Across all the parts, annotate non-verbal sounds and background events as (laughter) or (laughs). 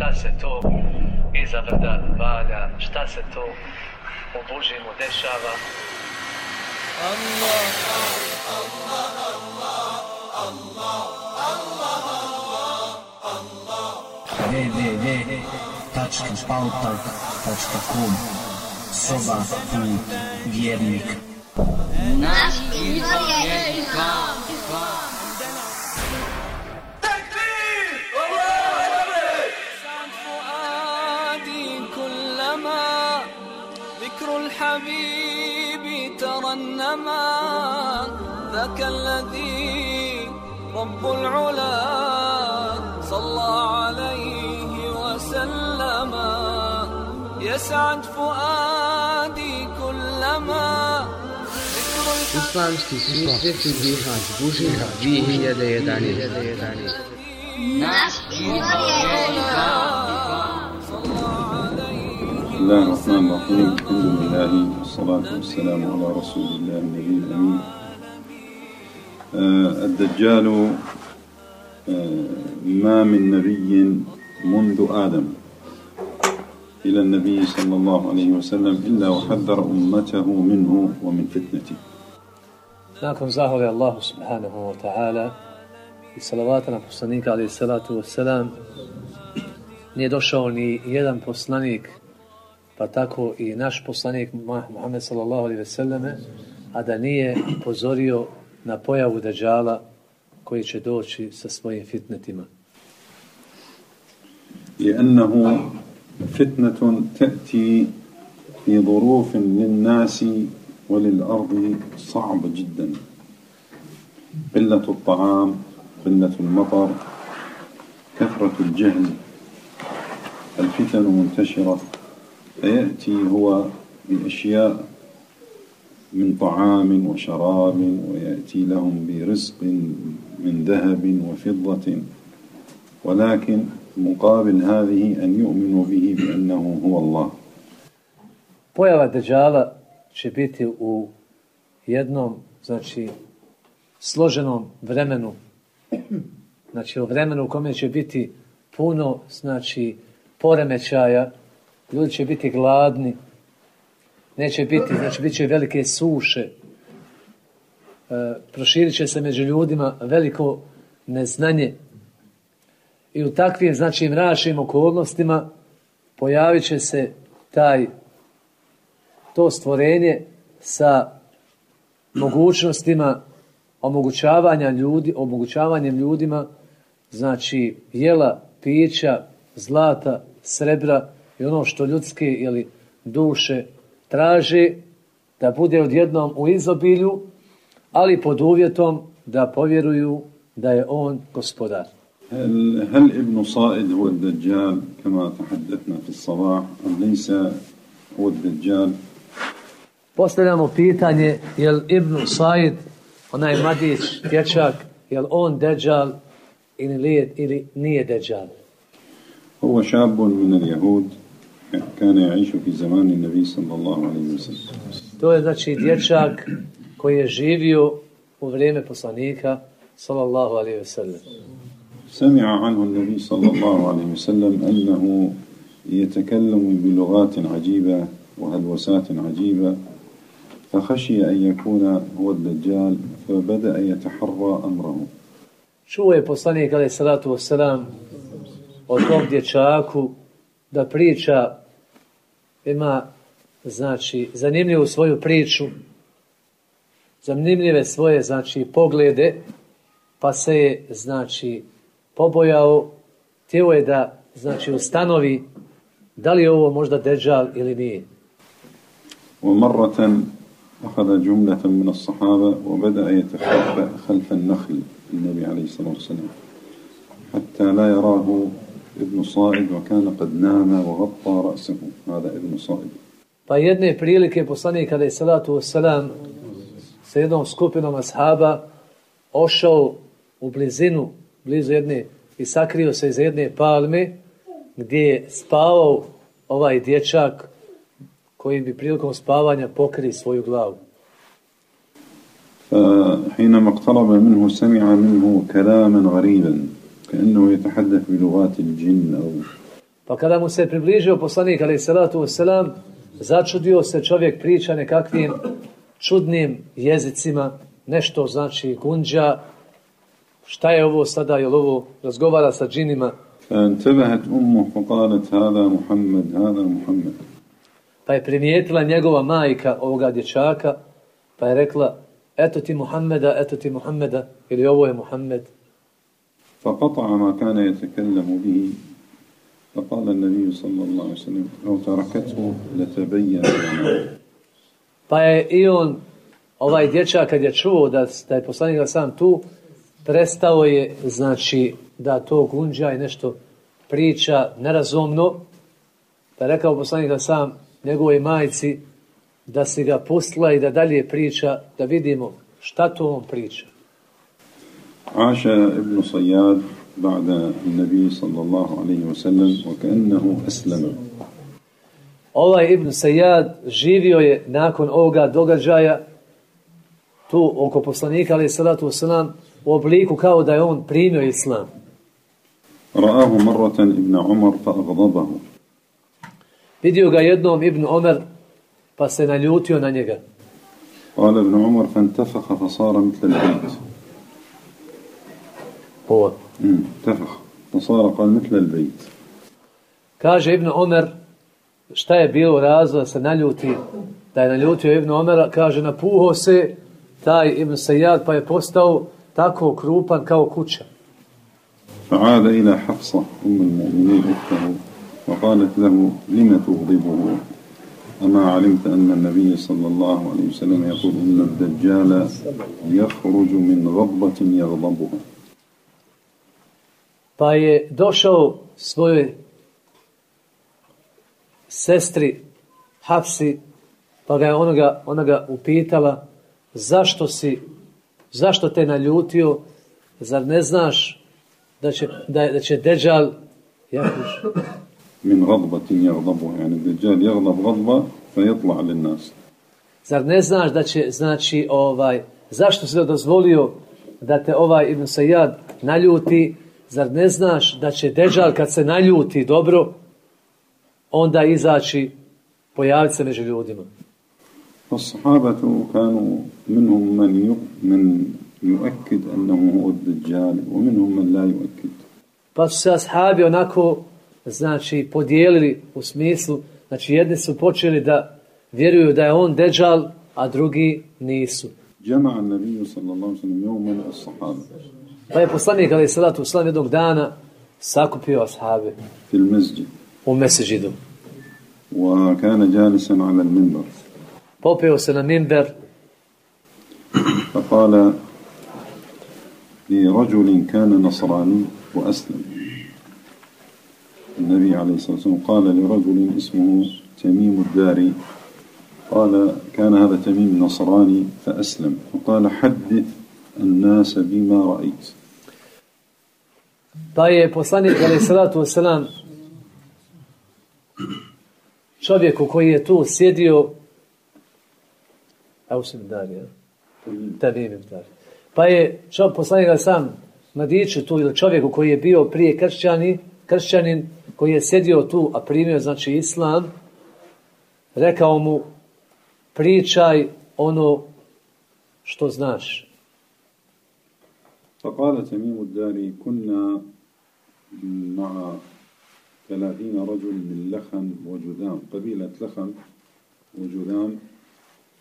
šta se to iza vrda valja, šta se to u Božimu dešava. Allah, Allah, Allah, Allah, Allah, Allah, www.pautalk.com Soba put vjernik Naš izvor je Islam الحبيب ترنما ذاك الذي رب العلا صلى عليه وسلم. يسعد فؤادي كلما Islamski svjetski džihad, Bužina 2011. Naš izvor je الله الرحمن الرحيم. الحمد لله والصلاة والسلام على رسول الله النبي الأمين. آه الدجال آه ما من نبي منذ آدم إلى النبي صلى الله عليه وسلم إلا وحذر أمته منه ومن فتنته. Zahvali Allahu subhanahu wa ta'ala i salavata na poslanika alaih salatu wa salam nije došao ni jedan poslanik pa tako i naš poslanik Muhammed sallallahu alejhi ve selleme a da nije upozorio na pojavu deđala koji će doći sa svojim fitnetima. لأنه فتنة تأتي في ظروف للناس وللأرض صعبة جدا قلة الطعام قلة المطر كثرة الجهل الفتن منتشرة فيأتي هو بأشياء من طعام وشراب ويأتي لهم برزق من ذهب وفضة ولكن مقابل هذه أن يؤمنوا به بأنه هو الله Pojava Deđala će biti u jednom, znači, složenom vremenu. Znači, u vremenu u kome će biti puno, znači, poremećaja, ljudi će biti gladni, neće biti, znači bit će velike suše, e, proširit će se među ljudima veliko neznanje. I u takvim, znači, mračnim okolnostima pojavit će se taj, to stvorenje sa mogućnostima omogućavanja ljudi, omogućavanjem ljudima, znači, jela, pića, zlata, srebra, i ono što ljudske ili duše traže da bude odjednom u izobilju, ali pod uvjetom da povjeruju da je on gospodar. هل, هل ابن صائد هو الدجال كما تحدثنا في الصباح أم ليس هو الدجال Postavljamo pitanje, je li Ibn Said, onaj mladić, dječak, je li on deđal ili, ili nije deđal? هو شاب من اليهود كان يعيش في زمان النبي صلى الله عليه وسلم To je znači dječak koji je živio u vrijeme poslanika sallallahu alaihi ve sellem. سمع عنه النبي صلى الله عليه وسلم أنه يتكلم بلغات عجيبة وهلوسات عجيبة فخشي أن يكون هو الدجال فبدأ يتحرى أمره Čuo je poslanik alaihi salatu wasalam o tom dječaku da priča ima znači zanimljivu svoju priču zanimljive svoje znači poglede pa se je znači pobojao tijelo je da znači ustanovi da li je ovo možda deđal ili nije ومرة أخذ جملة من الصحابة وبدأ يتخبأ خلف النخل النبي عليه الصلاة والسلام حتى لا يراه ابن صائد وكان قد نام وغطى رأسه هذا ابن صائد Pa jedne prilike poslanik kada je salatu wasalam sa jednom skupinom ashaba ošao u blizinu, blizu jedne i sakrio se iz jedne palme gdje je spavao ovaj dječak koji bi prilikom spavanja pokri svoju glavu. فحينما اقترب منه سمع منه كلاما غريبا كأنه يتحدث بلغات الجن أو Pa kada mu se približio poslanik, ali salatu wasalam, začudio se čovjek priča nekakvim čudnim jezicima, nešto znači gunđa, šta je ovo sada, je ovo razgovara sa džinima. فانتبهت أمه فقالت هذا محمد هذا محمد Pa je primijetila njegova majka ovoga dječaka, pa je rekla, eto ti Muhammeda, eto ti Muhammeda, ili ovo je Muhammed. فقطع ما كان يتكلم به فقال النبي صلى الله عليه وسلم لو تركته لتبين لنا Pa je i on, ovaj dječak, kad je čuo da, da je poslanik ga sam tu, prestao je, znači, da to gunđa i nešto priča nerazumno, pa je rekao poslanik ga sam njegovoj majci da si ga pustila i da dalje priča, da vidimo šta to on priča. عاش ابن صياد بعد النبي صلى الله عليه وسلم وكأنه أسلم Ovaj Ibn Sajad živio je nakon ovoga događaja tu oko poslanika, ali salatu wasalam, u obliku kao da je on primio islam. رآه مرة ابن عمر فأغضبه Vidio ga jednom Ibn Omer, pa se naljutio na njega. قال ابن عمر فانتفخ فصار مثل البيت Ovo. مم، انتفخ فصار قال مثل البيت Kaže Ibn Omer, šta je bilo razlog da se naljuti, da je naljutio Ibn Omera, kaže, napuho se taj Ibn Sajad, pa je postao tako krupan kao kuća. فعاد إلى حفصة أم المؤمنين أخته وقالت له لم تغضبه أما علمت أن النبي صلى الله عليه وسلم يقول إن الدجال يخرج من غضبة يغضبها Pa je došao svojoj sestri Hafsi, pa ga je onoga, onoga upitala zašto si, zašto te naljutio, zar ne znaš da će, da, da će Deđal Jakuš? Min radba ti yani jani Deđal jegdab radba, fe jetla ali nas. Zar ne znaš da će, znači, ovaj, zašto si da dozvolio da te ovaj Ibn Sayyad naljuti, zar ne znaš da će Deđal kad se naljuti dobro, onda izaći, pojaviti se među ljudima. فالصحابة كانوا منهم من يؤ- من يؤكد أنه هو الدجال ومنهم من لا يؤكد Pa su se ashabi onako, znači, podijelili u smislu, znači, jedni su počeli da vjeruju da je on Deđal, a drugi nisu. جمع النبي صلى الله عليه وسلم يوما الصحابة Pa je poslanik, ali salatu uslam jednog dana, sakupio ashabe في المسجد u mesežidu. وكان جالسا على المنبر Popeo se na minber. فقال لرجل كان نصراني وأسلم النبي عليه الصلاة والسلام قال لرجل اسمه تميم الداري قال كان هذا تميم نصراني فأسلم فقال حدث الناس بما رأيت Pa je poslanik, ali salatu wasalam, čovjeku koji je tu sjedio, a u sam dali, ja? Tavim im dali. Pa je čo, poslanik ali sam mladiću tu, ili čovjeku koji je bio prije kršćani, kršćanin, koji je sjedio tu, a primio, znači, islam, rekao mu, pričaj ono što znaš. فقال تميم الداري كنا مع ثلاثين رجل من لخن وجذام قبيلة لخن وجذام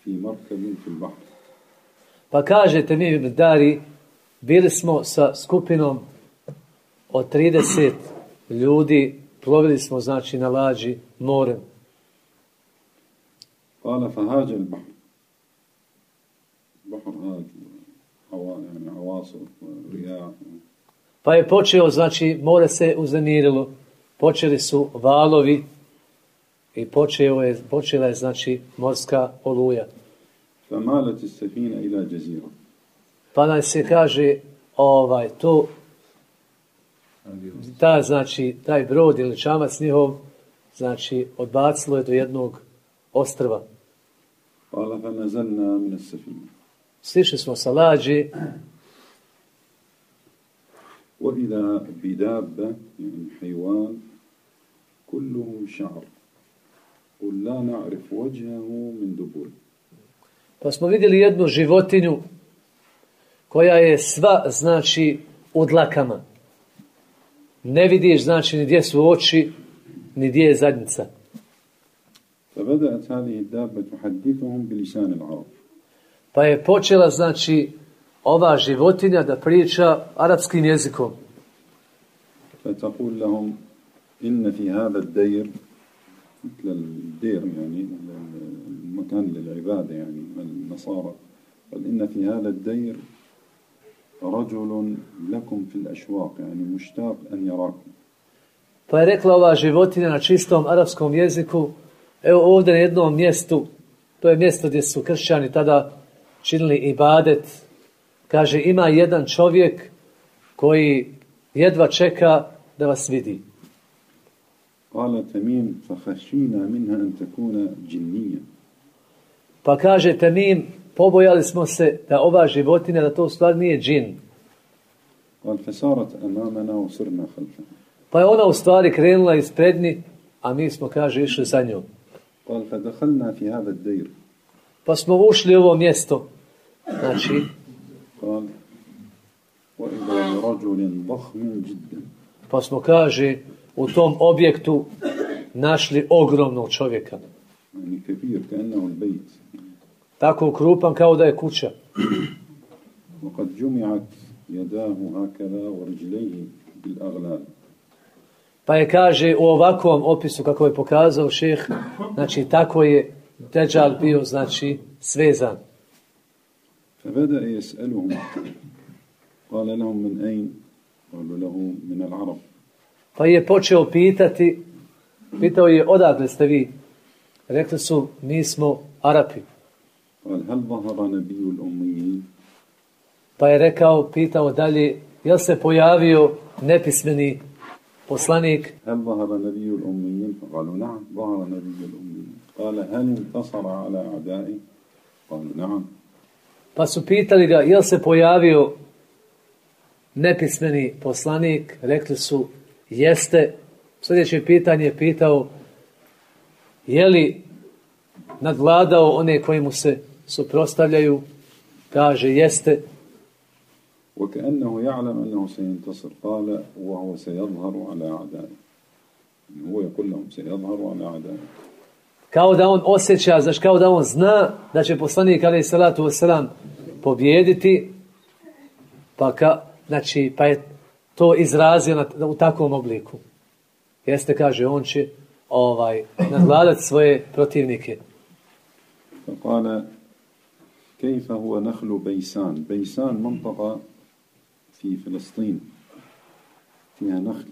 في مركب في البحر. Pa kaže Temim Dari, bili smo sa skupinom od 30 ljudi, plovili smo znači na lađi morem. قال فهاج البحر. البحر هوا يعني عواصف ورياح Pa je počeo, znači, more se uznemirilo, počeli su valovi i počeo je, počela je, znači, morska oluja. Pa nam se kaže, ovaj, to, ta, znači, taj brod ili čamac njihov, znači, odbacilo je do jednog ostrva. Hvala pa nazadna mnesafina. Slišali smo sa lađe, وإذا بدابة يعني حيوان كله شعر قل لا نعرف وجهه من دبول Pa smo vidjeli jednu životinju koja je sva, znači, u dlakama. Ne vidiš, znači, ni gdje su oči, ni gdje je zadnjica. فبدأت هذه الدابة تحدثهم بلسان العرب Pa je počela, znači, ova životinja da priča arapskim jezikom. فتقول لهم إن في هذا الدير مثل الدير يعني المكان للعبادة يعني النصارى قال إن في هذا الدير رجل لكم في الأشواق يعني مشتاق أن يراكم Pa je rekla ova životinja na čistom arapskom jeziku, evo ovdje na jednom mjestu, to je mjesto gdje su kršćani tada činili ibadet, Kaže, ima jedan čovjek koji jedva čeka da vas vidi. Kala Tamim, fa hašina minha antakuna džinnija. Pa kaže Tamim, pobojali smo se da ova životinja, da to u stvari nije džin. Kala Fesarat amamena usurna halfa. Pa je ona u stvari krenula iz predni, a mi smo, kaže, išli za njom. Kala Fadahalna fi havad dejr. Pa smo ušli u ovo mjesto. Znači, قال وإذا برجل ضخم جدا pa smo, kaže, u tom objektu našli ogromnog čovjeka. يعني كبير كأنه البيت Tako krupan kao da je kuća. وقد جمعت يداه هكذا ورجليه بالأغلال Pa je, kaže, u ovakvom opisu, kako je pokazao šeh, znači, tako je Deđal bio, znači, svezan. فبدأ يسألهم قال لهم من أين قالوا له من العرب Pa je počeo pitati, pitao je, odakle ste vi? Rekli su, mi smo Arapi. قال هل ظهر نبي الأميين Pa je rekao, pitao dalje, jel se pojavio nepismeni poslanik? هل ظهر نبي الأميين قالوا نعم ظهر نبي الأميين قال هل انتصر على أعدائه قالوا نعم Pa su pitali ga, jel se pojavio nepismeni poslanik? Rekli su, jeste. Sljedeće pitanje je pitao, je li nadvladao one koji mu se suprostavljaju? Kaže, jeste. وكأنه يعلم أنه سينتصر قال وهو سيظهر على أعدائه يعني هو يقول لهم سيظهر على أعدائه Kao da on osjeća, znaš, kao da on zna da će poslanik, ali salatu wasalam, pobjediti, pa, ka, znači, pa je to izrazio na, u takvom obliku. Jeste, kaže, on će ovaj, nadvladati svoje protivnike. فقال كيف هو نخل بيسان بيسان منطقة في فلسطين فيها نخل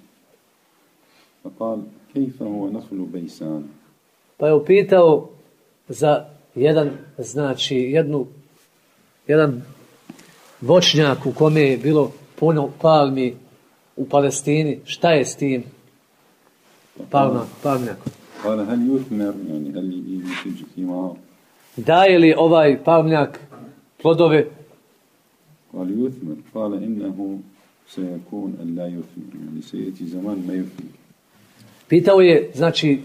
فقال كيف هو نخل بيسان Pa je upitao za jedan, znači, jednu, jedan voćnjak u kome je bilo puno palmi u Palestini, šta je s tim palma, palmnjakom? قال هل يثمر يعني هل ينتج ثمار Daje li ovaj palmnjak plodove? قال يثمر قال إنه سيكون أن لا يثمر يعني سيأتي زمان ما يثمر Pitao je, znači,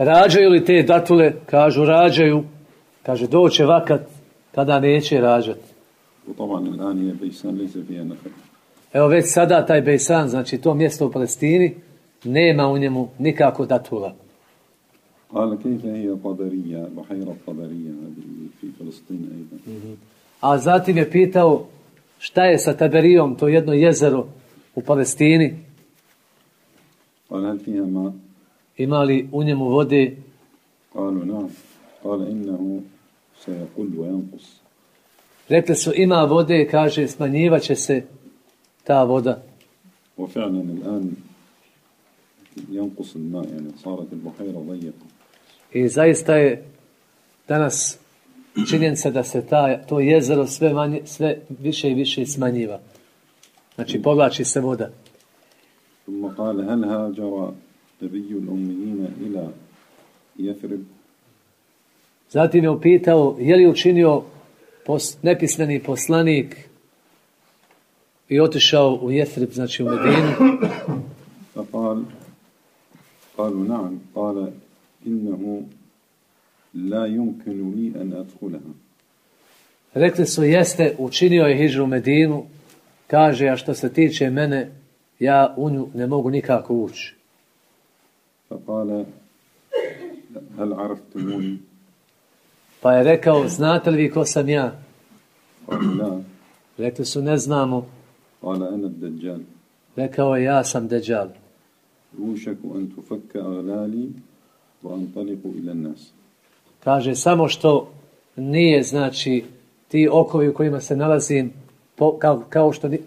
rađaju li te datule? Kažu, rađaju. Kaže, doće vakat kada neće rađati. وطبعا الآن هي بيسان ليس فيها نخل Evo već sada taj Bejsan, znači to mjesto u Palestini, nema u njemu nikako datula. قال كيف هي طبرية بحيرة طبرية هذه في فلسطين أيضا A zatim je pitao šta je sa Taberijom, to jedno jezero u Palestini, قال هل فيها ماء ima li u njemu vode? قالوا نعم قال إنه سيقل وينقص Rekli su ima vode, kaže smanjivaće se ta voda. وفعلا الآن ينقص الماء يعني صارت البحيرة ضيقة I zaista je danas činjenica da se ta, to jezero sve, manje, sve više i više smanjiva. Znači povlači se voda. ثم قال هل هاجر نبي الأميين إلى يثرب Zatim je upitao je li učinio pos, nepismeni poslanik i otišao u Jethrib, znači u Medinu. فقال قالوا نعم قال إنه لا يمكن لي أن أدخلها Rekli su, jeste, učinio je hijđu u Medinu, kaže, a što se tiče mene, ja u nju ne mogu nikako ući. فقال هل عرفتموني Pa je rekao, znate li vi ko sam ja? قالوا لا Rekli su, ne znamo. قال أنا الدجال Rekao je, ja sam Deđal. يوشك أن تفك أغلالي وأنطلق إلى الناس Kaže, samo što nije, znači, ti okovi u kojima se nalazim, po, kao, kao što, ni,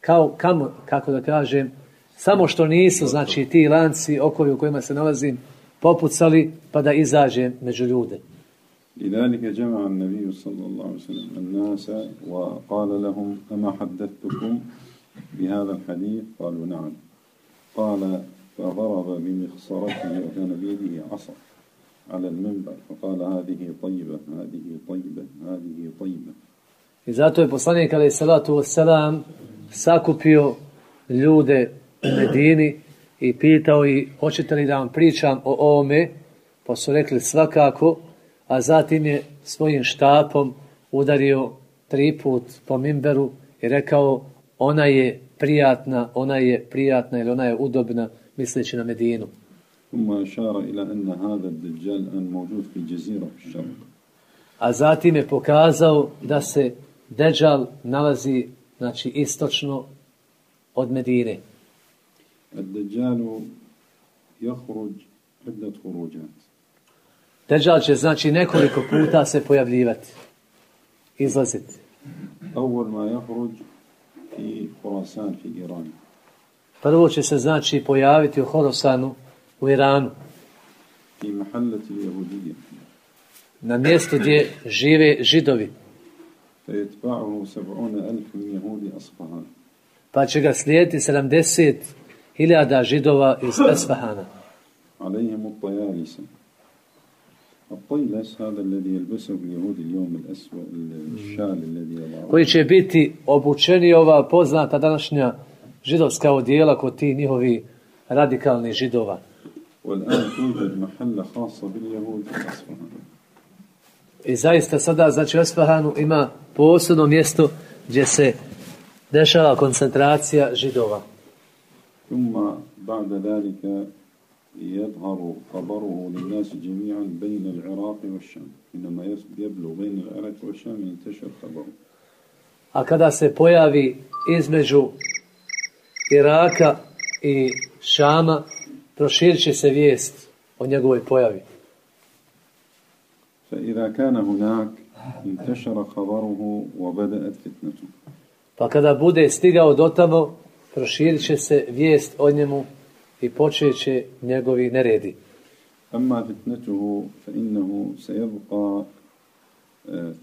kao, kamo, kako da kažem, samo što nisu, znači, ti lanci, okovi u kojima se nalazim, popucali, pa da izađem među ljude. لذلك جمع النبي صلى الله عليه وسلم الناس وقال لهم أما حدثتكم بهذا الحديث قالوا نعم قال فضرب بمخصرته وكان بيده عصا على المنبر فقال هذه طيبة هذه طيبة هذه طيبة I zato je poslanik, ali salatu wasalam, sakupio ljude u Medini i pitao i hoćete li da vam pričam o ovome, pa su rekli svakako, a zatim je svojim štapom udario tri put po mimberu i rekao ona je prijatna, ona je prijatna ili ona je udobna, misleći na Medinu. ثم أشار إلى أن هذا الدجال الآن موجود في جزيرة في الشرق A zatim je pokazao da se Deđal nalazi znači istočno od Medine. الدجال يخرج عدة خروجات Deđal će znači nekoliko puta se pojavljivati, izlaziti. أول ما يخرج في خراسان في إيران Prvo će se znači pojaviti u Horosanu u Iranu, في محلة اليهودية na mjestu gdje žive židovi. فيتبعه سبعون ألف من يهود أصفهان Pa će ga slijediti 70 hiljada židova iz Esfahana. عليهم الطيالسة الطيلس هذا الذي يلبسه اليهود اليوم الأسود الشال الذي يضعه Koji će biti obučeni ova poznata današnja židovska odijela kod ti njihovi radikalni židova. والآن توجد محلة خاصة باليهود في أصفهان I zaista sada, znači u Esfahanu ima posebno mjesto gdje se dešava koncentracija židova. ثم بعد ذلك يظهر خبره للناس جميعا بين العراق والشام حينما يس- يبلغ بين العراق والشام ينتشر خبره A kada se pojavi između Iraka i Šama, proširit će se vijest o njegovoj pojavi. فإذا كان هناك انتشر خبره وبدأت فتنته Pa kada bude stigao do tamo, proširit će se vijest o njemu i počet će njegovi neredi. Amma fitnetuhu fa innahu se jebuka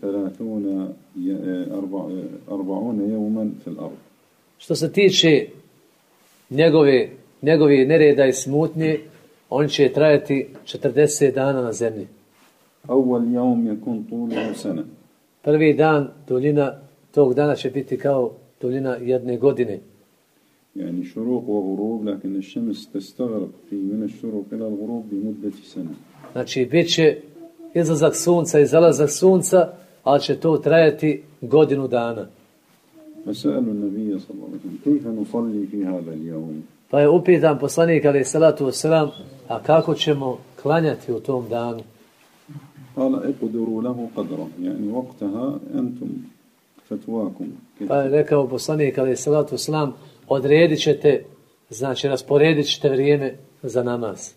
thalatuna e, e, arba'une jevman fil ardu. Što se tiče njegove, njegovi nereda i smutnje, on će trajati 40 dana na zemlji. Awal jaum yakun kun tuli Prvi dan, duljina tog dana će biti kao duljina jedne godine. يعني شروق وغروب لكن الشمس تستغرق في من الشروق إلى الغروب لمدة سنة Znači, bit će izlazak sunca i zalazak sunca, ali će to trajati godinu dana. فسألوا النبي صلى الله عليه وسلم كيف نصلي في هذا اليوم Pa je upitan poslanik, ali salatu wasalam, a kako ćemo klanjati u tom danu? قال اقدروا له قدره يعني وقتها أنتم فتواكم كيف Pa je rekao poslanik, ali salatu wasalam, odredit ćete, znači rasporedit ćete vrijeme za namaz.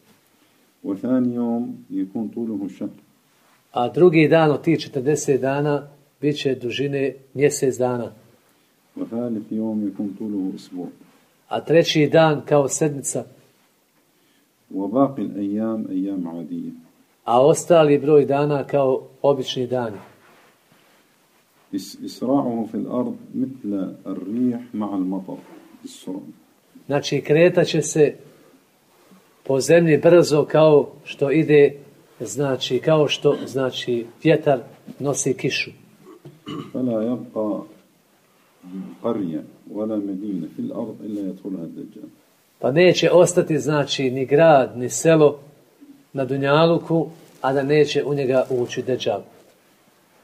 وثاني يوم يكون طوله شهر A drugi dan od tih 40 dana bit će dužine mjesec dana. وثالث يوم يكون طوله أسبوع A treći dan kao sedmica, وباقي الأيام أيام عادية a ostali broj dana kao obični dani. إس- إسراعه في الأرض مثل الريح مع المطر السرعة Znači, kretaće se po zemlji brzo kao što ide, znači, kao što, znači, vjetar nosi kišu. Fala jabba parnje, wala medine, fil ard, ila jatulha deđan. Pa neće ostati, znači, ni grad, ni selo na Dunjaluku, a da neće u njega ući deđan.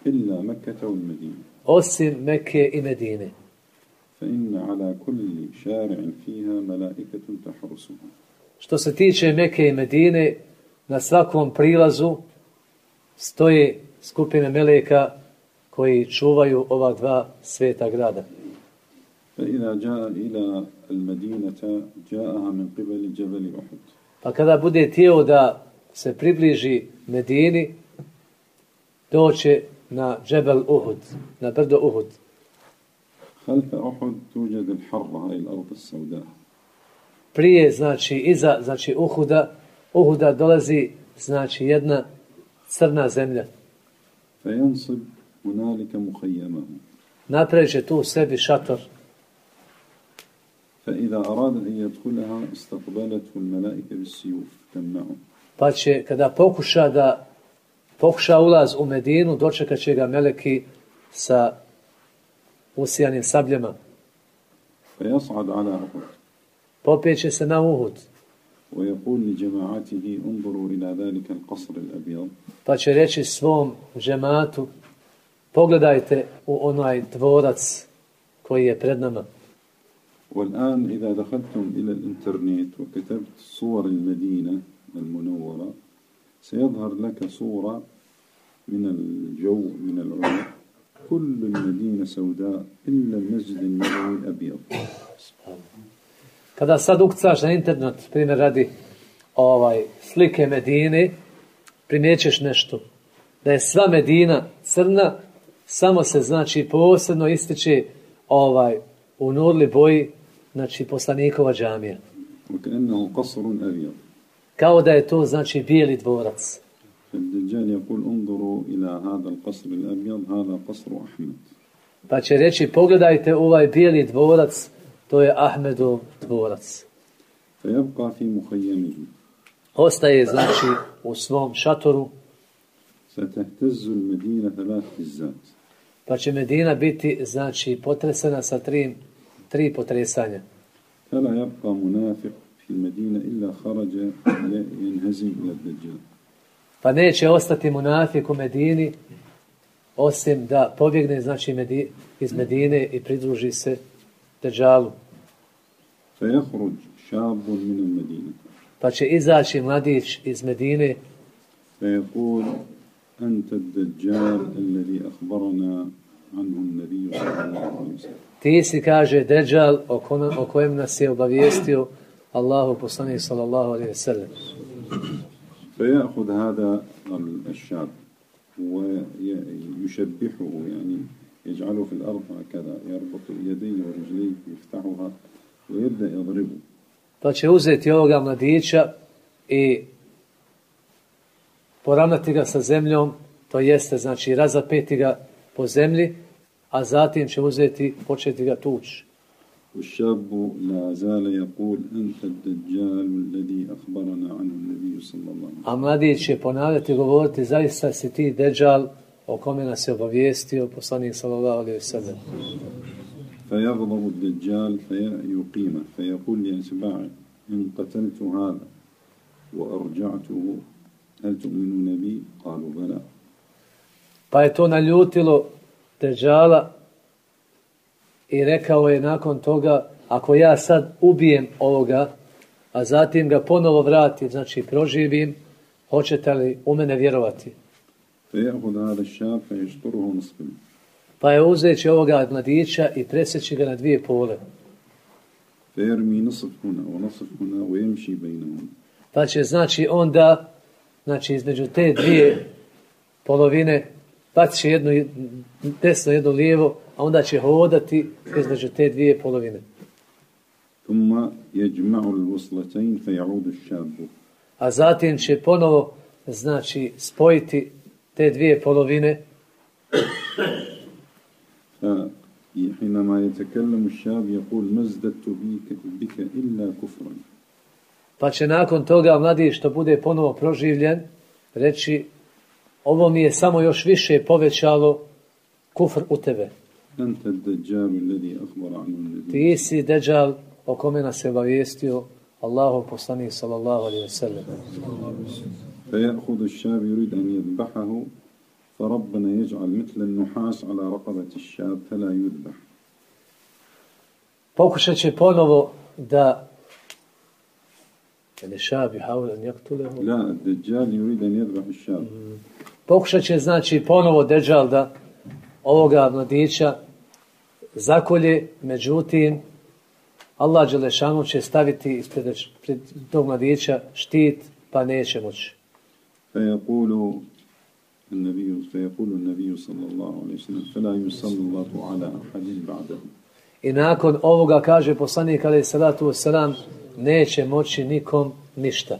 Illa Mekka wal Medine. Osim Mekke i Medine. فإن على كل شارع فيها ملائكة تحرسها Što se tiče Mekke i Medine, na svakom prilazu stoje skupine meleka koji čuvaju ova dva sveta grada. فإذا جاء إلى المدينة جاءها من قبل جبل أحد Pa kada bude tijelo da se približi Medini, doće na Džebel Uhud, na brdo Uhud. خلف أحد توجد الحرة أي الأرض السوداء Prije, znači, iza, znači, Uhuda, Uhuda dolazi, znači, jedna crna zemlja. فينصب هنالك مخيمه Napravit će tu sebi šator. فإذا أراد أن يدخلها استقبلته الملائكة بالسيوف تمنعه Pa će, kada pokuša da pokuša ulaz u Medinu, dočekat će ga meleki sa usijanim sabljama. فيصعد على أحد Popeće se na Uhud. ويقول لجماعته انظروا إلى ذلك القصر الأبيض Pa će reći svom džematu, pogledajte u onaj dvorac koji je pred nama. والآن إذا دخلتم إلى الإنترنت وكتبت صور المدينة المنورة سيظهر لك صورة من الجو من العلا كل المدينة سوداء إلا المسجد النبوي أبيض Kada sad ukcaš na internet, primjer radi ovaj, slike Medine, primjećeš nešto. Da je sva Medina crna, samo se znači posebno ističe ovaj, u nurli boji, znači poslanikova džamija. وكأنه قصر أبيض Kao da je to znači bijeli dvorac. فالدجال يقول انظروا إلى هذا القصر الأبيض هذا قصر أحمد Pa će reći, pogledajte ovaj bijeli dvorac, to je Ahmedov dvorac. فيبقى في مخيمه Ostaje, znači, u svom šatoru, ستهتز المدينة ثلاث هزات pa će Medina biti, znači, potresena sa tri, tri potresanja. فلا يبقى منافق في المدينة إلا خرج ينهزم إلى الدجال Pa neće ostati munafik u Medini, osim da pobjegne, znači, Medi, iz Medine i pridruži se Deđalu. فيخرج شاب من المدينة Pa će izaći mladić iz Medine, فيقول أنت الدجال الذي أخبرنا عنه النبي صلى الله عليه وسلم ti si, kaže, Deđal, o, kome, o kojem nas je obavijestio Allahu poslanik sallallahu alaihi wa sallam. فيأخذ هذا الشاب ويشبحه يعني يجعله في الأرض هكذا يربط يديه ورجليه يفتحها ويبدأ يضربه Pa će uzeti ovoga mladića i poravnati ga sa zemljom, to jeste, znači, razapeti ga po zemlji, a zatim će uzeti, početi ga tući. والشاب لا زال يقول أنت الدجال الذي أخبرنا عنه النبي صلى الله عليه وسلم A mladić će ponavljati i govoriti, zaista si ti deđal o kome nas je obavijestio poslanik sallallahu alaihi wa sallam. فيغضب الدجال فيقيمه فيقول لأتباعه إن قتلت هذا وأرجعته هل تؤمنون بي؟ قالوا بلى Pa je to naljutilo deđala i rekao je nakon toga, ako ja sad ubijem ovoga, a zatim ga ponovo vratim, znači proživim, hoćete li u mene vjerovati? Pa je uzeti ovoga mladića i preseći ga na dvije pole. Pa će znači onda, znači između te dvije polovine baci će jednu desno, jedno lijevo, a onda će hodati između te dvije polovine. ثم يجمع الوصلتين فيعود الشاب A zatim će ponovo, znači, spojiti te dvije polovine, فحينما يتكلم الشاب يقول ما ازددت بك, بك إلا كفرا pa će nakon toga mladi što bude ponovo proživljen, reći, ovo mi je samo još više povećalo kufr u tebe. أنت الدجال الذي أخبر عنه النبي Ti si deđal o kome nas je obavijestio Allahov poslanik sallallahu alaihi wa sallam. فيأخذ الشاب يريد أن يذبحه فربنا يجعل مثل النحاس على رقبة الشاب فلا يذبح Pokušat će ponovo da ne šabi haul an yaktulehu. لا الدجال يريد أن يذبح الشاب Pokušat će znači ponovo Deđal da ovoga mladića zakolje, međutim Allah Đelešanu će staviti ispred pred tog mladića štit pa neće moći. فيقول النبي فيقول النبي صلى الله عليه وسلم فلا يسلط على أحد بعده I nakon ovoga kaže poslanik alaih salatu wasalam neće moći nikom ništa.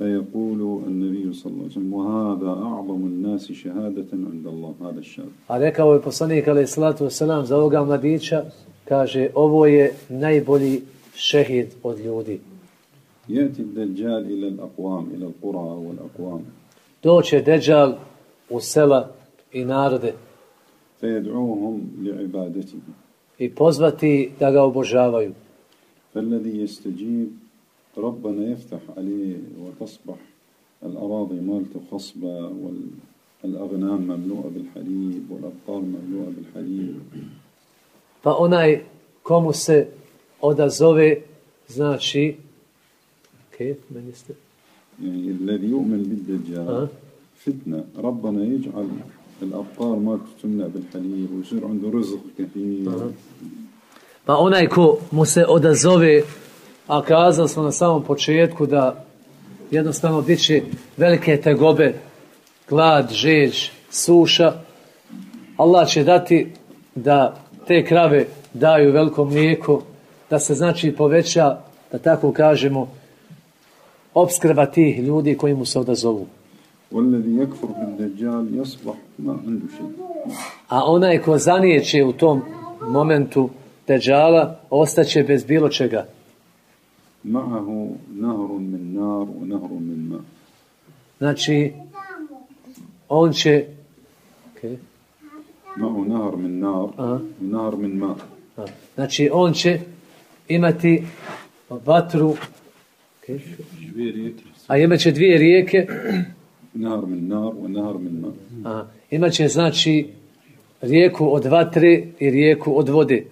فيقول النبي صلى الله عليه وسلم وهذا أعظم الناس شهادة عند الله هذا الشاب A rekao je poslanik alaih salatu wasalam za ovoga mladića kaže ovo je najbolji šehid od ljudi. يأتي الدجال إلى الأقوام إلى القرى والأقوام Doće Deđal u sela i narode فيدعوهم لعبادته i pozvati da ga obožavaju. فالذي يستجيب ربنا يفتح عليه وتصبح الأراضي مالته خصبة والأغنام مملوءة بالحليب والأبقار مملوءة بالحليب. Pa onaj komu se odazove, znači, kejf, meni ste, يعني الذي يؤمن بالدجال أه. فتنة. ربنا يجعل الأبقار ما تملأ بالحليب ويصير عنده رزق كثير. Pa onaj ko mu se odazove, a kazali smo na samom početku da jednostavno biće velike tegobe, glad, žeđ, suša, Allah će dati da te krave daju veliko mlijeko, da se znači poveća, da tako kažemo, obskrba tih ljudi koji mu se odazovu. A onaj ko zanijeće u tom momentu Deđala ostaće bez bilo čega. Ma'ahu nahrun min nar, nahrun min ma. Znači, on će... Okay. Ma'ahu nahrun min nar, nahrun min ma. Znači, on će imati vatru... Okay. A imat će dvije rijeke... Nahrun min nar, nahrun min ma. Aha. Imaće, znači, rijeku od vatre i rijeku od vode.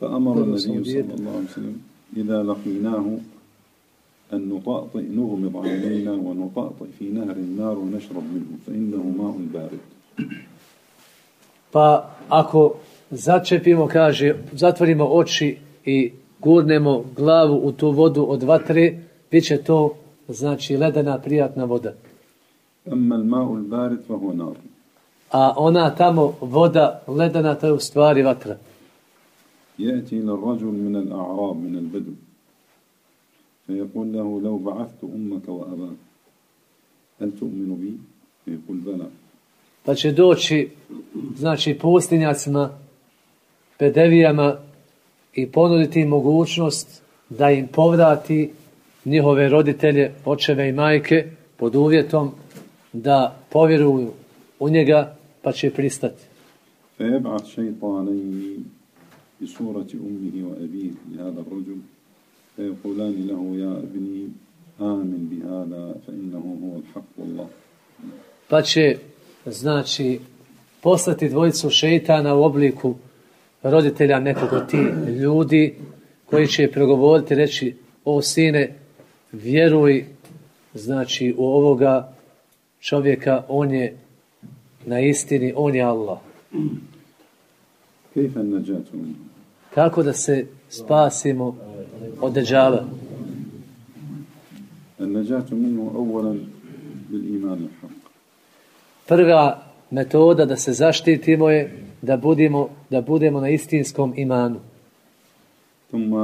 فأمر طيب، النبي صومالية. صلى الله عليه وسلم إذا لقيناه أن نطأطئ نغمض عينينا ونطأطئ في نهر النار ونشرب منه فإنه ماء بارد Pa ako začepimo, kaže, zatvorimo oči i gurnemo glavu u tu vodu od vatre, bit će to, znači, ledena prijatna voda. أما الماء البارد فهو نار A ona tamo voda ledena, to je u stvari vatra. يأتي إلى الرجل من الأعراب من البدو فيقول له لو بعثت أمك وأباك هل تؤمن بي؟ فيقول بلى Pa će doći, znači, pustinjacima, pedevijama i ponuditi im mogućnost da im povrati njihove roditelje, očeve i majke, pod uvjetom da povjeruju u njega, pa će pristati. فيبعث شيطانين بصورة أمه وأبيه لهذا الرجل فيقولان له يا ابني آمن بهذا فإنه هو الحق والله Pa će, znači, poslati dvojicu šeitana u obliku roditelja nekog od tih ljudi koji će progovoriti, reći, o sine, vjeruj, znači, u ovoga čovjeka, on je na istini, on je Allah. كيف النجاة منه؟ Kako da se spasimo od deđala? النجاة منه أولا بالإيمان الحق Prva metoda da se zaštitimo je da budemo, da budemo na istinskom imanu. ثم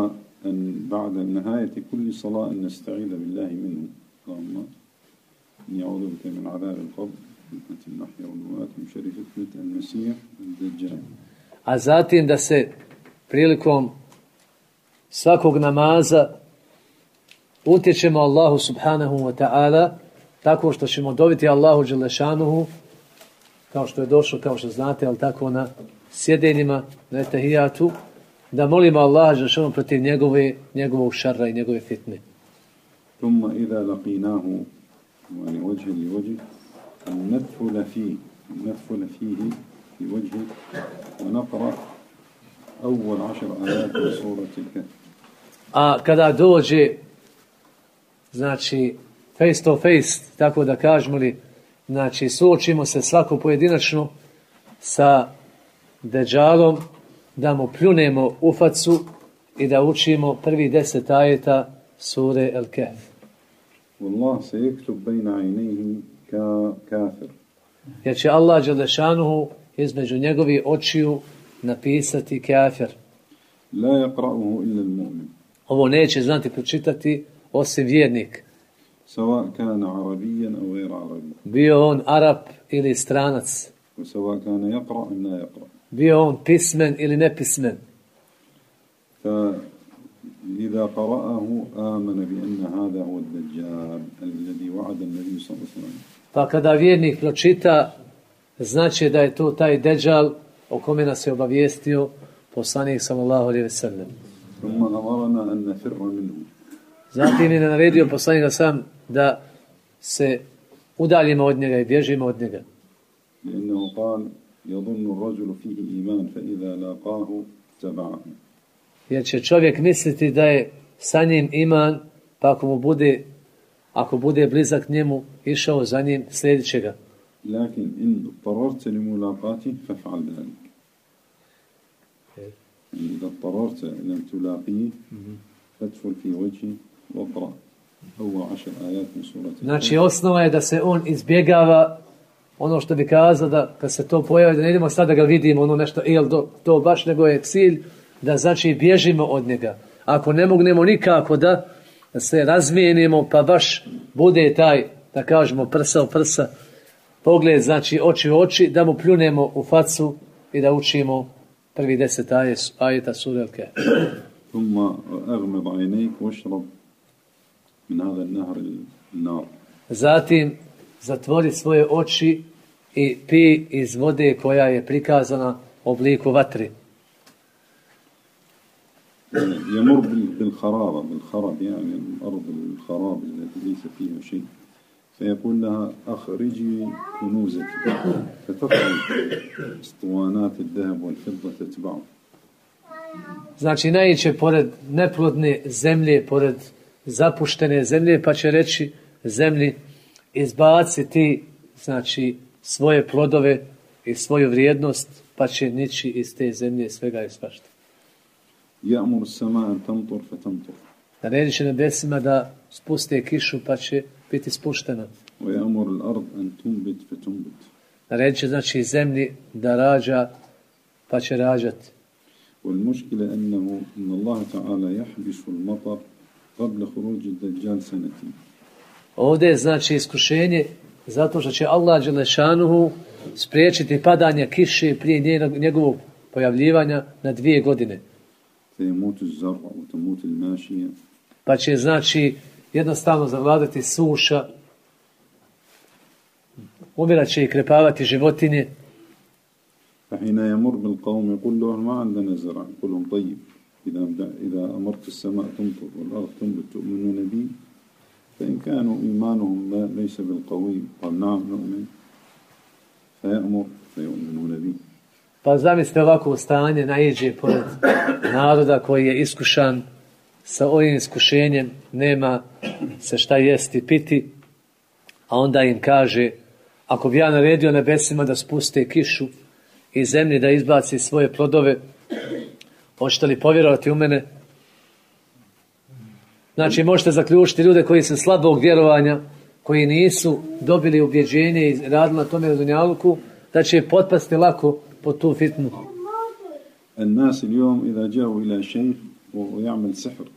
أن بعد نهاية كل صلاة أن نستعيذ بالله منه اللهم إني أعوذ بك من عذاب القبر فتنة المحيا والممات من شر فتنة المسيح الدجال a zatim da se prilikom svakog namaza utječemo Allahu subhanahu wa ta'ala tako što ćemo dobiti Allahu dželešanuhu kao što je došlo, kao što znate, ali tako na sjedenjima, na etahijatu, da molimo Allaha dželešanuhu protiv njegove, njegovog šarra i njegove fitne. Tumma ida laqinahu ođe li ođe nefule fi nefule fihi في وجهه ونقرأ أول عشر آيات من سورة الكهف A kada dođe, znači, face to face, tako da kažemo li, znači, suočimo se svako pojedinačno sa deđalom, da mu pljunemo u facu i da učimo prvi deset ajeta sure El Kehf. والله سيكتب بين عينيه كا- كافر Jer će Allah Đelešanuhu između njegovih očiju napisati kafir. لا يقرأه إلا المؤمن Ovo neće znati pročitati osim vjernik. سواء كان عربيا أو غير عربي Bio on Arap ili stranac. وسواء كان يقرأ أم لا يقرأ Bio on pismen ili nepismen. فإذا قرأه آمن بأن هذا هو الدجال الذي وعد النبي صلى الله عليه وسلم Pa kada vjernik pročita, znači da je to taj deđal o kome nas je obavijestio poslanik sallallahu alaihi ve sellem. ثم أمرنا أن نفر منه Zatim je naredio poslanik sam da se udaljimo od njega i bježimo od njega. لأنه قال يظن الرجل فيه إيمان فإذا لاقاه تبعه Jer će čovjek misliti da je sa njim iman, pa ako mu bude, ako bude blizak njemu, išao za njim, slijedit će ga. لكن إن اضطررت لملاقاته فافعل ذلك يعني إذا اضطررت لم تلاقيه فادخل في وجهه واقرأ أول عشر آيات من سورة Znači, osnova je da se on izbjegava ono što bi kazao da kad se to pojavi, da ne idemo sad da ga vidimo, ono nešto, jel to, to baš nego je cilj da znači bježimo od njega. Ako ne mognemo nikako da se razmijenimo, pa baš bude taj, da kažemo, prsa u prsa, pogled, znači oči u oči, da mu pljunemo u facu i da učimo prvi deset aje- ajeta surelke. ثم أغمض عينيك واشرب من هذا النهر النار Zatim zatvori svoje oči i pi iz vode koja je prikazana u obliku vatri. يمر بال- بالخرابة بالخرب يعني الأرض الخراب التي ليس فيها شيء فيقول لها أخرجي كنوزك فتخرج اسطوانات الذهب والفضة تتبعه Znači, naiće pored neplodne zemlje, pored zapuštene zemlje, pa će reći zemlji, izbaci ti, znači, svoje plodove i svoju vrijednost, pa će nići iz te zemlje svega i svašta. يأمر السماء أن تمطر فتمطر Naredit će nebesima da spuste kišu, pa će biti spuštena. ويأمر الأرض أن تنبت فتنبت Naredit će, znači, zemlji da rađa, pa će rađati. والمشكلة أنه أن الله تعالى يحبس المطر قبل خروج الدجال سنتين Ovdje je znači iskušenje zato što će Allah Đelešanuhu spriječiti padanje kiše prije njenog- njegovog pojavljivanja na dvije godine. فيموت الزرع وتموت الماشية Pa će znači jednostavno zavladati suša, umirat će i krepavati životinje, فحين يمر بالقوم يقول له ما عندنا زرع يقول لهم طيب إذا إذا أمرت السماء تمطر والأرض تنبت تؤمنون بي فإن كانوا إيمانهم لا- ليس بالقوي قال نعم نؤمن فيأمر فيؤمنون بي Pa zamislite ovako stanje naiđe pored naroda koji je iskušan sa ovim iskušenjem, nema se šta jesti, piti, a onda im kaže, ako bi ja naredio nebesima da spuste kišu i zemlji da izbaci svoje plodove, hoćete li povjerovati u mene? Znači, možete zaključiti ljude koji su slabog vjerovanja, koji nisu dobili ubjeđenje i radili na tome u Dunjaluku, da će potpasti lako po tu fitnu. الناس اليوم إذا جاءوا إلى شيخ ويعمل سحر.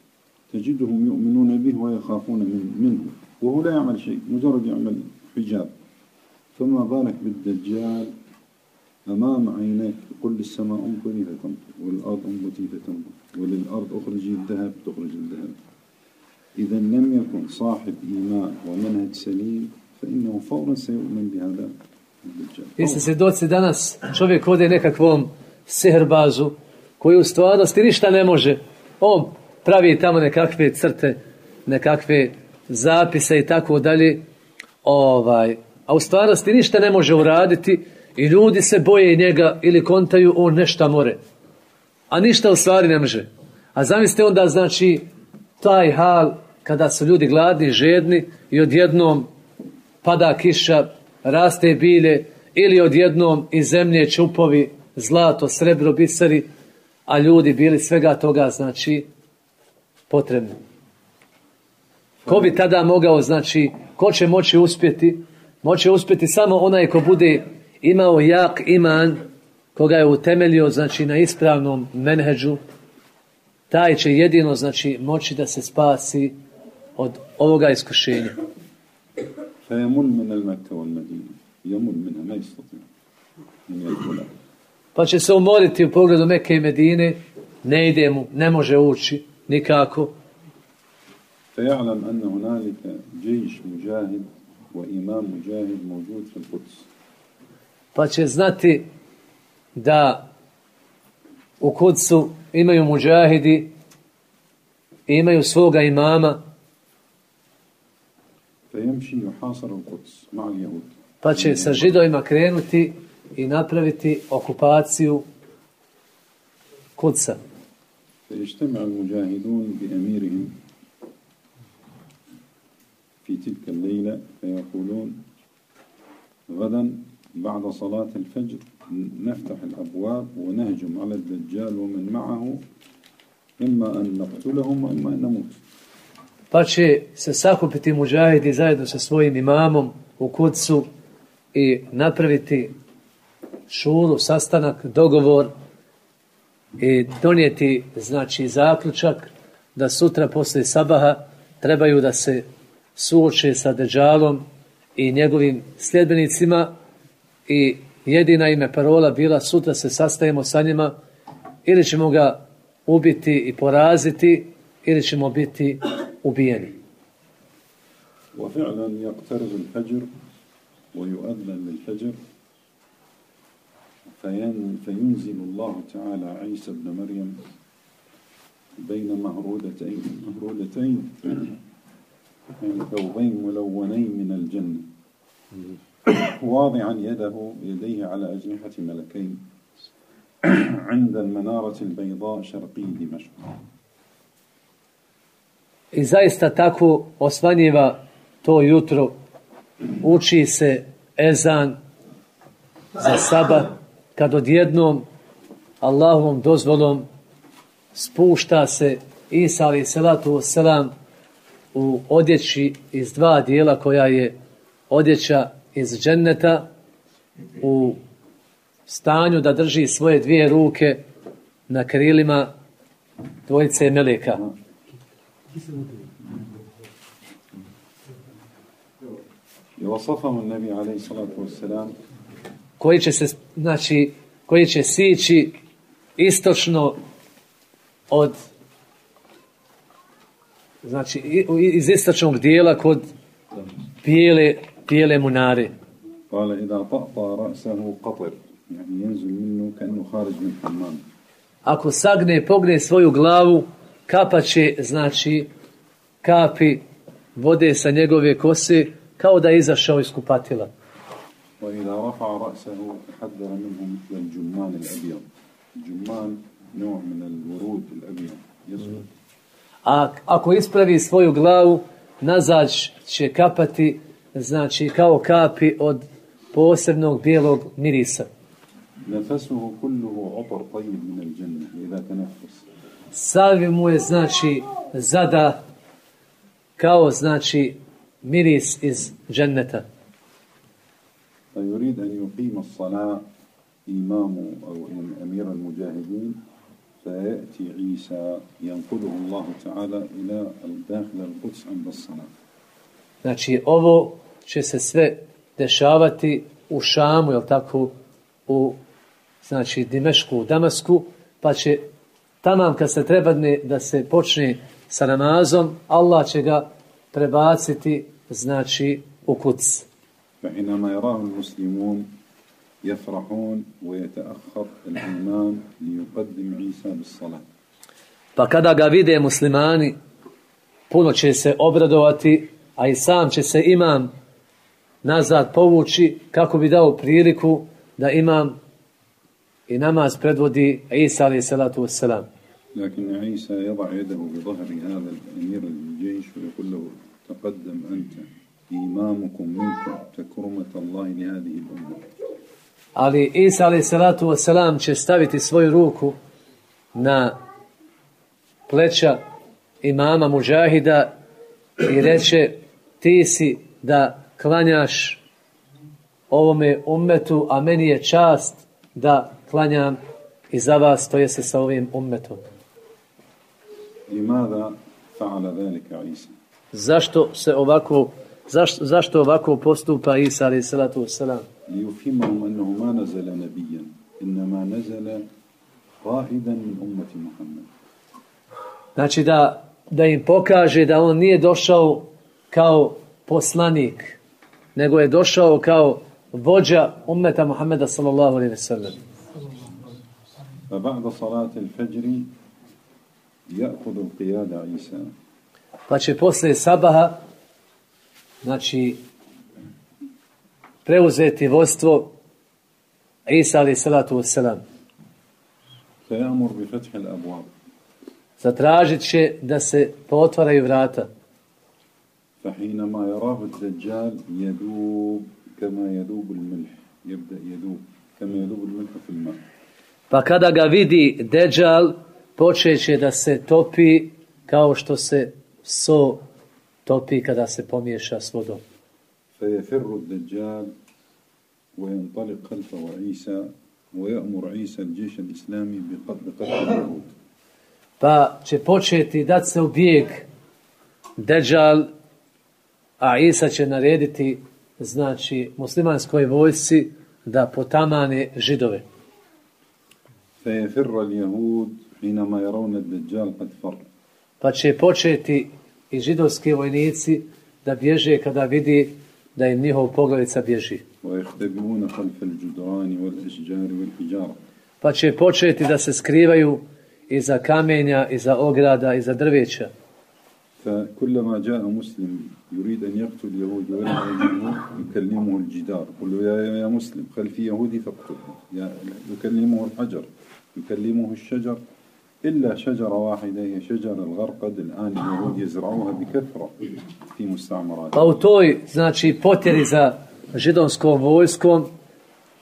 تجدهم يؤمنون به ويخافون من منه. وهو لا يعمل شيء مجرد يعمل حجاب. فما بالك بالدجال أمام عينيك. يقول للسماء انظري فتمطر والأرض انبتي فتنبت وللأرض أخرجي الذهب تخرج الذهب. إذا لم يكن صاحب إيمان ومنهج سليم فإنه فورا سيؤمن بهذا الدجال. Vi ste svjedoci danas, čovjek ode nekakvom sehrbazu koji u stvarnosti ništa ne može. On pravi tamo nekakve crte, nekakve zapise i tako dalje. Ovaj, a u stvarnosti ništa ne može uraditi i ljudi se boje njega ili kontaju on nešta more. A ništa u stvari ne može. A zamislite onda znači taj hal kada su ljudi gladni, žedni i odjednom pada kiša, raste bilje ili odjednom iz zemlje čupovi, zlato, srebro, biseri, a ljudi bili svega toga, znači, potrebni. Ko bi tada mogao, znači, ko će moći uspjeti? Moće uspjeti samo onaj ko bude imao jak iman, koga je utemeljio, znači, na ispravnom menheđu, taj će jedino, znači, moći da se spasi od ovoga iskušenja. فيمل من المكة والمدينة يمل منها ما يستطيع أن يدخلها Pa će se umoriti u pogledu Mekke i Medine, ne ide mu, ne može ući, nikako. فيعلم أن هنالك جيش مجاهد وإمام مجاهد موجود في القدس Pa će znati da u Kudsu imaju muđahidi, imaju svoga imama, فيمشي يحاصر القدس مع اليهود pa će sa židovima krenuti i napraviti okupaciju Kudsa. فيجتمع المجاهدون بأميرهم في تلك الليلة فيقولون غدا بعد صلاة الفجر نفتح الأبواب ونهجم على الدجال ومن معه إما أن نقتلهم وإما أن نموت Pa će se sakupiti muđahidi zajedno sa svojim imamom u Kudsu i napraviti šuru, sastanak, dogovor i donijeti znači zaključak da sutra posle sabaha trebaju da se suoče sa Deđalom i njegovim sljedbenicima i jedina ime parola bila sutra se sastajemo sa njima ili ćemo ga ubiti i poraziti ili ćemo biti ubijeni. وفعلا يقترب الفجر ويؤذن للفجر فين فينزل الله تعالى عيسى ابن مريم بين مهرودتين مهرودتين من ثوبين ملونين من الجنة. واضعا يده يديه على أجنحة ملكين عند المنارة البيضاء شرقي دمشق. I zaista tako osvanjiva to jutro, uči se ezan za sabat, kad odjednom Allahovom dozvolom spušta se Isa ali salatu selam u odjeći iz dva dijela koja je odjeća iz dženneta u stanju da drži svoje dvije ruke na krilima dvojice meleka. وصفهم النبي عليه الصلاة والسلام koji će se znači koji će sići istočno od znači iz istočnog dijela kod pjele pjele munare. قال اذا طفى راسه قطر yani ينزل منه كانه خارج من حمام ako sagne pogne svoju glavu kapaće znači kapi vode sa njegove kose kao da je izašao iz kupatila. وإذا رفع رأسه تحذر منه مثل الجمان الأبيض الجمان نوع من الورود الأبيض يسود A ako ispravi svoju glavu, nazad će kapati, znači kao kapi od posebnog bijelog mirisa. نفسه كله عطر طيب من الجنة إذا تنفس Savi mu je, znači, zada kao, znači, miris iz dženneta. فيريد أن يقيم الصلاة إمام أو أمير المجاهدين فيأتي عيسى ينقله الله تعالى إلى داخل القدس عند الصلاة Znači, ovo će se sve dešavati u Šamu, jel tako, u, znači, Dimešku, u Damasku, pa će tamam kad se trebadne da se počne sa namazom, Allah će ga prebaciti, znači, u kuc. فحينما يراه المسلمون يفرحون ويتأخر الإمام ليقدم عيسى بالصلاة Pa kada ga vide muslimani, puno će se obradovati, a i sam će se imam nazad povući kako bi dao priliku da imam i namaz predvodi Isa alaih salatu wassalam. لكن عيسى يضع يده بظهر هذا الأمير الجيش ويقول له تقدم أنت imamukum minkum takrumat Allahi ni adihi bambu. Ali Isa alaih salatu wasalam će staviti svoju ruku na pleća imama mužahida i reče ti si da klanjaš ovome ummetu, a meni je čast da klanjam i za vas, to jeste sa ovim ummetom. I mada fa'ala velika Isa? Zašto se ovako zašto, zašto ovako postupa Isa alaih salatu wassalam? ليفهمهم أنه ما نزل نبيا إنما نزل قائدا من أمة محمد Znači da, da im pokaže da on nije došao kao poslanik, nego je došao kao vođa ummeta Muhammeda sallallahu alaihi ve sellem. فبعد صلاة الفجر يأخذ القيادة عيسى Pa će posle sabaha, znači, preuzeti vodstvo Isa alaihi salatu wassalam. فيأمر بفتح الأبواب Zatražit će da se potvaraju vrata. فحينما يراه الدجال يذوب كما يذوب الملح يبدأ يذوب كما يذوب الملح في الماء Pa kada ga vidi Dejjal, počeće da se topi kao što se so topi kada se pomiješa s vodom. فيفر الدجال وينطلق خلفه عيسى ويأمر عيسى الجيش الإسلامي بقتل بقتل اليهود Pa će početi dat se u bijeg Dejjal, a Isa će narediti znači muslimanskoj vojsci da potamane židove. فيفر اليهود حينما يرون الدجال قد فر Pa će početi i židovski vojnici da bježe kada vidi da im njihov poglavica bježi. ويختبئون خلف الجدران والأشجار والحجارة Pa će početi da se skrivaju iza kamenja, iza ograda, iza drveća. فكلما جاء مسلم يريد أن يقتل يهود ولا يجده يكلمه الجدار يقول له يا, يا مسلم خلفي يهودي فاقتله يا- يكلمه الحجر يكلمه الشجر إلا شجرة واحدة هي شجر الغرقد الآن اليهود يزرعوها بكثرة في مستعمرات Pa u toj, znači, potjeri za židonskom vojskom,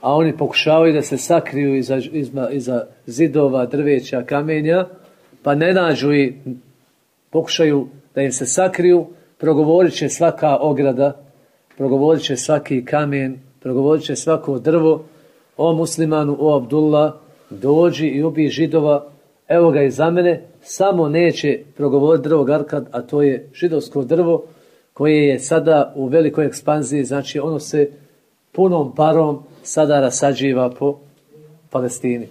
a oni pokušavaju da se sakriju iza, iza, iza zidova, drveća, kamenja, pa ne nađu i pokušaju da im se sakriju, progovorit će svaka ograda, progovorit će svaki kamen, progovorit će svako drvo, o muslimanu, o Abdullah, dođi i ubij židova, evo ga i za mene, samo neće progovoriti drvo Garkad, a to je židovsko drvo, koje je sada u velikoj ekspanziji, znači ono se punom parom sada rasađiva po Palestini.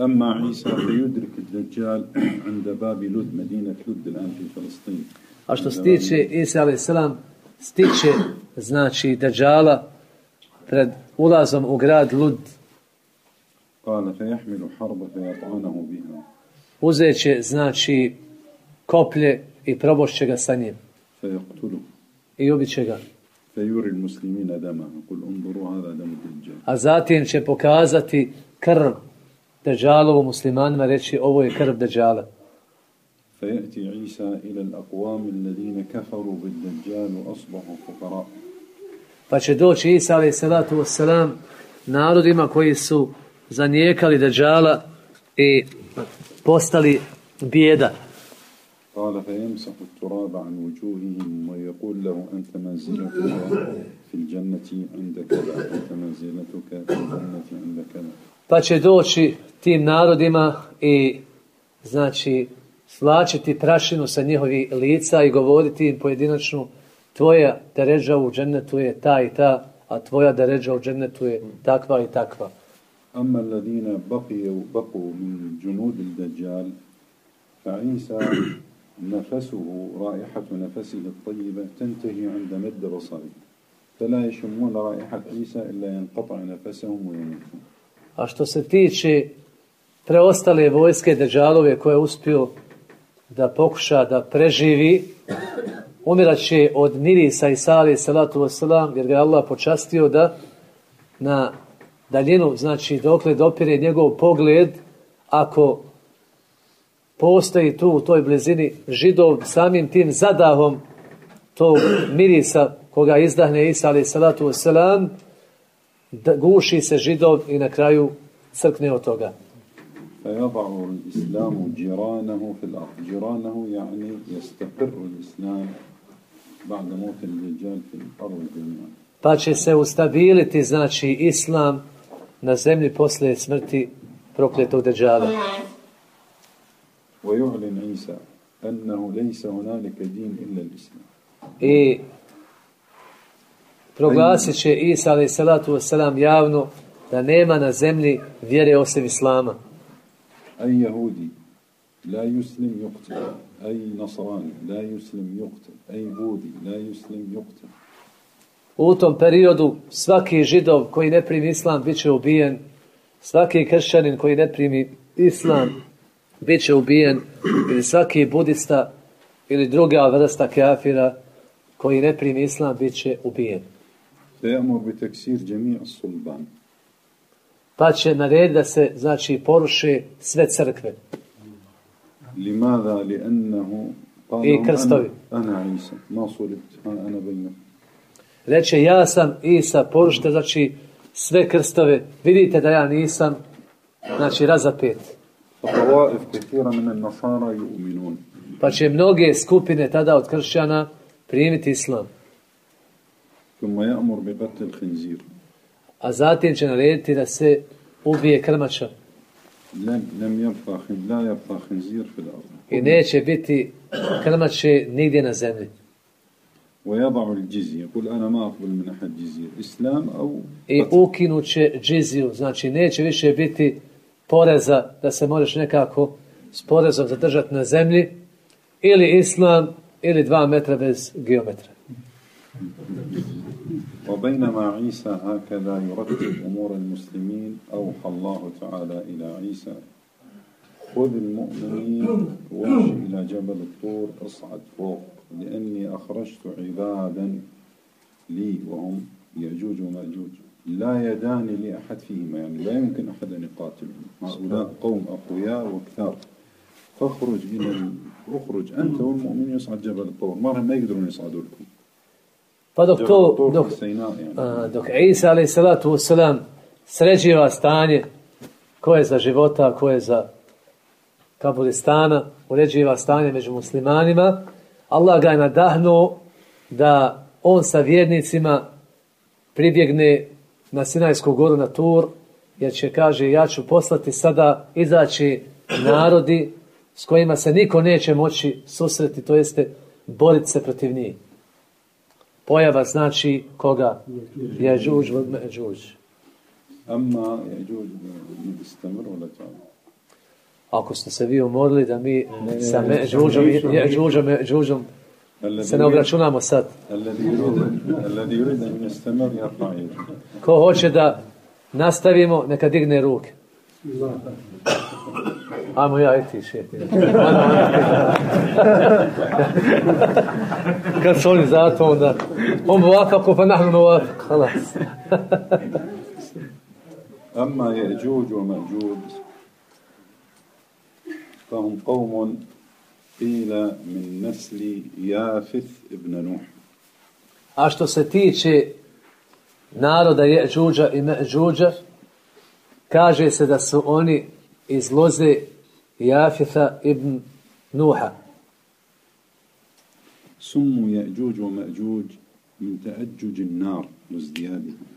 أما عيسى فيدرك الدجال عند باب لد مدينة لد الآن في فلسطين A što se tiče Isa a.s. stiče, znači, Dajjala pred ulazom u grad Lud, قال فيحمل حرب فيطعنه بها uzeće, znači, koplje i probošće ga sa njim فيقتله i ubiće ga. فيوري المسلمين دمه يقول انظروا هذا دم الدجال A zatim će pokazati krv Dajjalovu muslimanima, reći ovo je krv Dajjala. فيأتي عيسى إلى الأقوام الذين كفروا بالدجال وأصبحوا فقراء Pa će doći Isa alaih salatu wassalam narodima koji su zanijekali Dajjala i postali bijeda. قال فيمسح التراب عن وجوههم ويقول له أنت منزلتك في الجنة عند كذا أنت منزلتك في الجنة عند كذا Pa će doći tim narodima i znači slačiti prašinu sa njihovi lica i govoriti im pojedinačnu tvoja deređa u džennetu je ta i ta, a tvoja deređa u džennetu je takva i takva. أما الذين بقيوا بقوا من جنود الدجال فعيسى نفسه رائحة نفسه الطيبة تنتهي عند مد بصره فلا يشمون رائحة عيسى إلا ينقطع نفسهم ويموتون A što se tiče preostale vojske Deđalove koje je uspio da pokuša da preživi, umirat će od mirisa i sali salatu wasalam, jer ga je Allah počastio da na daljinu, znači dokle dopire njegov pogled, ako postoji tu u toj blizini židov samim tim zadahom tog mirisa koga izdahne Isa ali salatu wasalam, da guši se židov i na kraju crkne od toga. فيضع الإسلام جيرانه في الأرض جيرانه يعني يستقر الإسلام بعد موت الدجال في الأرض جميعا Pa će se ustabiliti, znači, islam na zemlji posle smrti prokletog deđala. ويعلن عيسى أنه ليس هنالك دين إلا الإسلام I proglasit će Isa alaih salatu wasalam javno da nema na zemlji vjere osim Islama. أي يهودي لا يسلم يقتل أي نصراني لا يسلم يقتل أي بوذي لا يسلم يقتل U tom periodu svaki židov koji ne primi islam bit će ubijen, svaki kršćanin koji ne primi islam bit će ubijen, ili svaki budista ili druga vrsta kafira koji ne primi islam bit će ubijen. Pa će nared da se, znači, poruše sve crkve. Limada li ennehu pa i krstovi. Ana Isa, ma solit, ana benjaku reče ja sam Isa, porušite, znači sve krstove, vidite da ja nisam, znači razapet. Pa će mnoge skupine tada od kršćana primiti islam. A zatim će narediti da se ubije krmača. I neće biti krmače nigdje na zemlji. ويضع الجزية يقول أنا ما أقبل من أحد جزية إسلام أو I قتل. ukinuće džiziju, znači neće više biti poreza da se možeš nekako s porezom zadržati na zemlji, ili islam, ili dva metra bez geometra. وبينما عيسى هكذا يرتب أمور المسلمين أوحى الله تعالى إلى عيسى خذ المؤمنين وامشي إلى جبل الطور اصعد فوق لأني أخرجت عبادا لي وهم يأجوج ومأجوج لا يدان لأحد فيهما يعني لا يمكن أحد أن يقاتلهم هؤلاء قوم أقوياء وكثار فاخرج إلى ال... اخرج أنت والمؤمنين يصعد جبل الطور مرة ما يقدرون يصعدوا لكم Pa dok جبل to, الطور dok, في سيناء يعني a, dok Isa alaih salatu wasalam sređiva stanje ko je za života, ko je za Kabulistana, uređiva stanje među muslimanima, Allah ga je nadahnuo da on sa vjernicima pribjegne na Sinajsku goru na tur, jer će, kaže, ja ću poslati sada izaći narodi s kojima se niko neće moći susreti, to jeste boriti se protiv njih. Pojava znači koga? Je žuž, je. Amma je ne bi mrvo da ako ste se vi umorili da mi sa me, žužom, je, žužom, žužom se ne obračunamo sad. Ko hoće da nastavimo, neka digne ruke. Ajmo ja i ti šeti. (laughs) Kad su oni za onda. On bovaka ko pa nahnu bovaka. Kalas. Amma je džuđu, ma džuđu. فهم قوم قيل من نسل يافث ابن نوح A što se tiče naroda Jeđuđa i Međuđa, kaže se da su oni iz loze Jafitha ibn Nuha. سموا يأجوج ومأجوج من تأجج النار وازديادها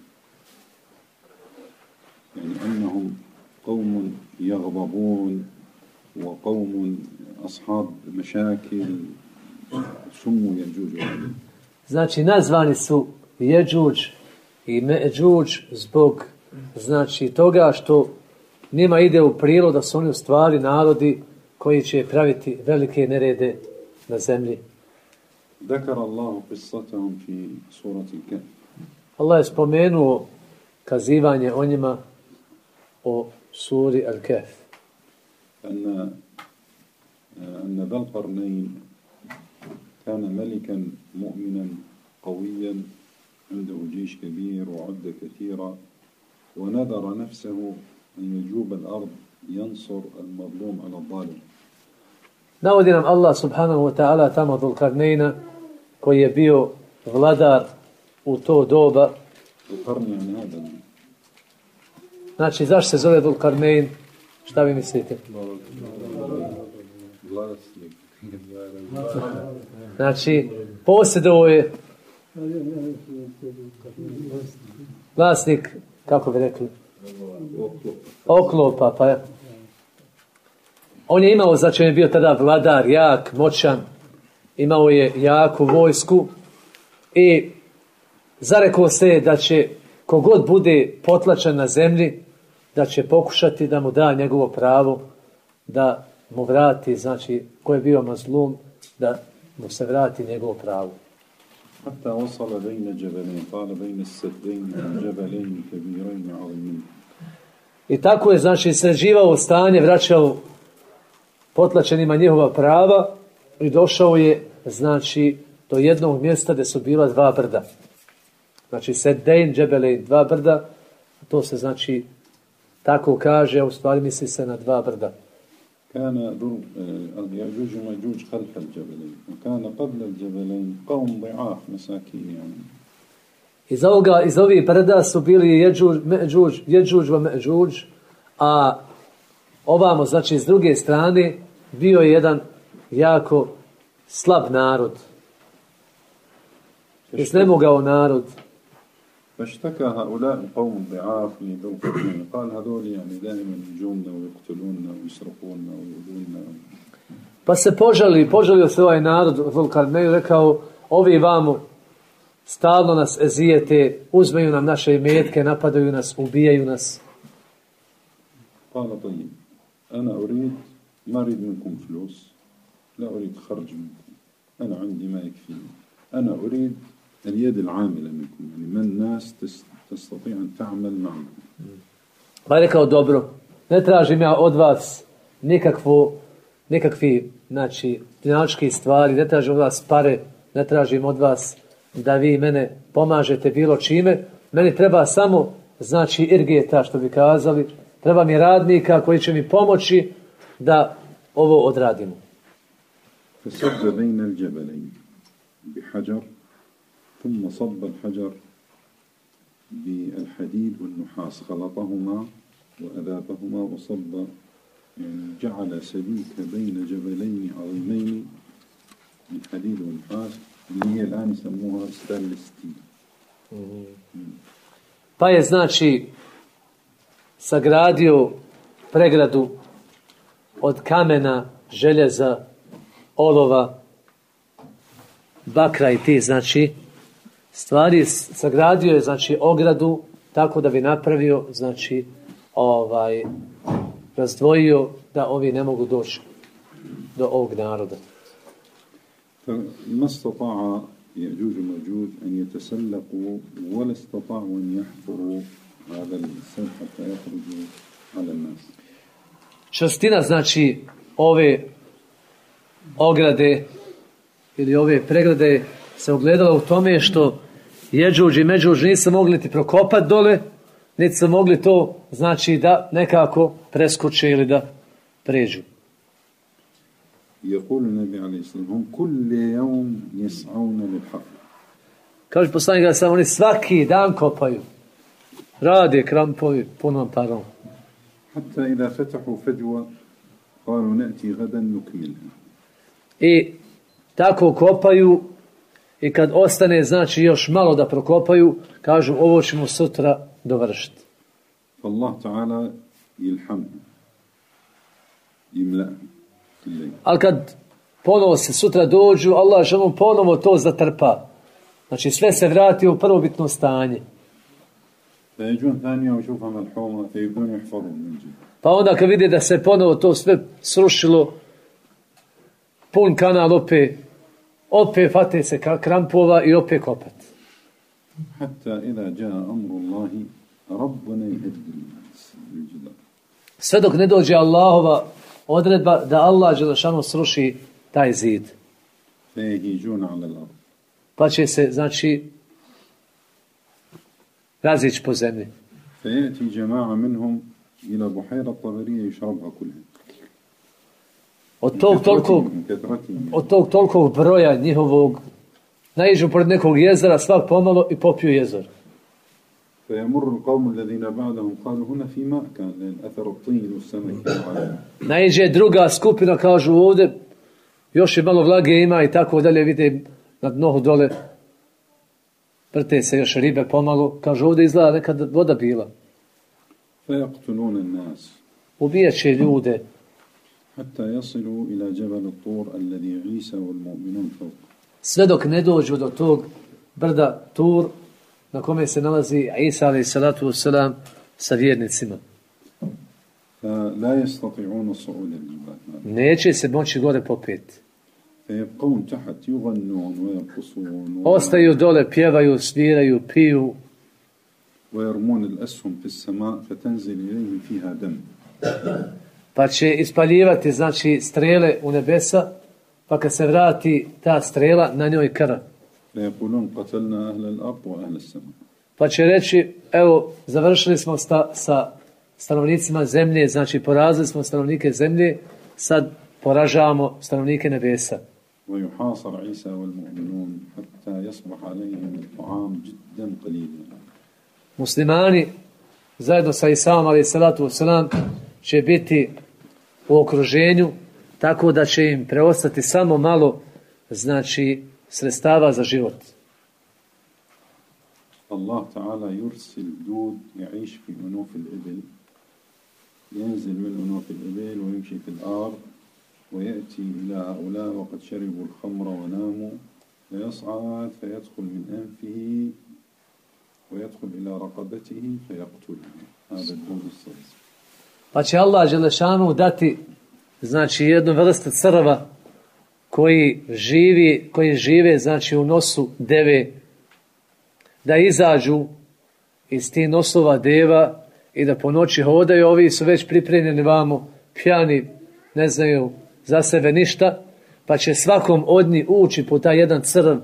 يعني أنهم قوم يغضبون وقوم أصحاب مشاكل سموا يأجوج ومأجوج Znači, nazvani su Jeđuđ i Međuđ zbog znači toga što njima ide u prilog da su oni u stvari narodi koji će praviti velike nerede na zemlji. ذكر الله قصتهم في سورة الكهف Allah je spomenuo kazivanje o njima o suri Al-Kahf. أن أن ذا القرنين كان ملكا مؤمنا قويا عنده جيش كبير وعدة كثيرة ونذر نفسه أن يجوب الأرض ينصر المظلوم على الظالم Navodi nam Allah subhanahu wa ta'ala tamo Dhul koji je bio vladar u to doba. Znači, zašto se zove Dhul Karnein? Šta vi mislite? vlasnik. Znači, posjedovo je vlasnik, kako bi rekli, oklopa, pa je. On je imao, znači on je bio tada vladar, jak, moćan, imao je jaku vojsku i zarekao se da će kogod bude potlačen na zemlji, da će pokušati da mu da njegovo pravo da mu vrati, znači ko je bio mazlum, da mu se vrati njegovo pravo. Hatta osala vejne džebelin, pala vejne sredin, džebelin, kebirin, alimin. I tako je, znači, sređivao stanje, vraćao potlačenima njihova prava i došao je, znači, do jednog mjesta gdje su bila dva brda. Znači, sedejn, džebelejn, dva brda, to se, znači, tako kaže, a u stvari misli se na dva brda. كان ذو آه، يأجوج ومأجوج خلف الجبلين وكان قبل الجبلين قوم ضعاف مساكين يعني Iz, ovoga, iz ovih brda su bili Jeđuđ, Međuđ, Jeđuđ, Međuđ, a ovamo, znači, s druge strane, bio je jedan jako slab narod. Iznemogao narod. فاشتكى هؤلاء القوم الضعاف لذو القرنين قال هذول يعني دائما يجونا ويقتلونا ويسرقونا ويؤذونا Pa se požali, požalio se ovaj narod Vulkarneju, rekao, ovi vamo stalno nas ezijete, uzmeju nam naše imetke, napadaju nas, ubijaju nas. قال طيب أنا أريد ما أريد منكم فلوس لا أريد خرج منكم أنا عندي ما يكفيني أنا أريد اليد العاملة منكم يعني من ناس تس- تستطيع أن تعمل معكم Pa je rekao, dobro, ne tražim ja od vas nikakvu, nikakvi, znači, dinamički stvari, ne tražim od vas pare, ne tražim od vas da vi mene pomažete bilo čime, meni treba samo, znači, irgeta, što bi kazali, treba mi radnika koji će mi pomoći da ovo odradimo. فسد بين الجبلين بحجر ثم صب الحجر بالحديد والنحاس خلطهما وأذابهما وصب يعني جعل سبيك بين جبلين عظيمين من حديد ونحاس اللي هي الآن يسموها ستانلس ستيل Pa je, znači, sagradio pregradu od kamena, željeza, olova, bakra i ti, znači, stvari s- sagradio je, znači, ogradu tako da bi napravio, znači, ovaj, razdvojio da ovi ne mogu doći do ovog naroda. فما استطاع يأجوج ومأجوج أن يتسلقوا ولا استطاعوا أن يحفروا هذا السد حتى يخرجوا على الناس Častina znači ove ograde ili ove pregrade se ogledala u tome što Jeđuđ i Međuđ nisu mogli ti prokopat dole, niti su mogli to znači da nekako preskoče ili da pređu. يقول النبي عليه الصلاة والسلام هم كل يوم يسعون للحق Kaže poslanik da samo oni svaki dan kopaju. Rade krampovi punom parom. حتى إذا فتحوا فجوة قالوا نأتي غدا نكملها I tako kopaju i kad ostane, znači, još malo da prokopaju, kažu, ovo ćemo sutra dovršiti. Allah ta'ala ilham imla ali kad ponovo se sutra dođu, Allah želimo ponovo to zatrpa. Znači, sve se vrati u prvobitno stanje. Pa onda kad vidi da se ponovo to sve srušilo, pun kanal opet opet fate se ka- krampova i opet kopat. حتى إذا جاء أمر الله ربنا يهد الناس بالجدار Sve dok ne dođe Allahova odredba da Allah Đelešanu sruši taj zid. فيهيجون على الأرض Pa će se, znači, razići po zemlji. فيأتي جماعة منهم إلى بحيرة طبرية يشربها كلها Od tog tolikog, من كثرتهم od tog tolikog broja njihovog naiđu pored nekog jezera svak pomalo i popiju jezor. فيمر القوم الذين بعدهم قالوا هنا في ماء كان لأن أثر الطين والسمك على Naiđe druga skupina, kažu ovde, još i malo vlage ima i tako dalje, vidite na dnohu dole, vrte se još ribe pomalo, kažu ovde izgleda nekad voda bila. فيقتلون الناس Ubijat će ljude, حتى يصلوا إلى جبل الطور الذي عيسى والمؤمنون فوق. Sve dok ne dođu do tog brda Tur, na kome se nalazi Isa alaih salatu wasalam sa vjernicima. Neće se moći gore popet. فيبقون تحت يغنون ويرقصون Ostaju dole, pjevaju, sviraju, piju, ويرمون الأسهم في السماء فتنزل إليهم فيها دم pa će ispaljivati, znači, strele u nebesa, pa kad se vrati ta strela, na njoj krv. فيقولون قتلنا أهل الأرض وأهل السماء Pa će reći, evo, završili smo sta, sa stanovnicima zemlje, znači porazili smo stanovnike zemlje, sad poražavamo stanovnike nebesa. ويحاصر عيسى والمؤمنون حتى يصبح عليهم الطعام جدا قليلا Muslimani, zajedno sa Isaom, ali salatu wasalam, će biti u okruženju, tako da će im preostati samo malo, znači, sredstava za život. الله تعالى يرسل دود يعيش في أنوف الإبل ينزل من أنوف الإبل ويمشي في الأرض ويأتي إلى هؤلاء وقد شربوا الخمر وناموا فيصعد فيدخل من أنفه ويدخل إلى رقبته فيقتله هذا الدود الصغير Pa će Allah Želešanu dati, znači, jednu vrstu crva koji živi, koji žive, znači, u nosu deve, da izađu iz tih nosova deva i da po noći hodaju, ovi su već pripremljeni vamo, pjani, ne znaju za sebe ništa, pa će svakom od njih ući po taj jedan crv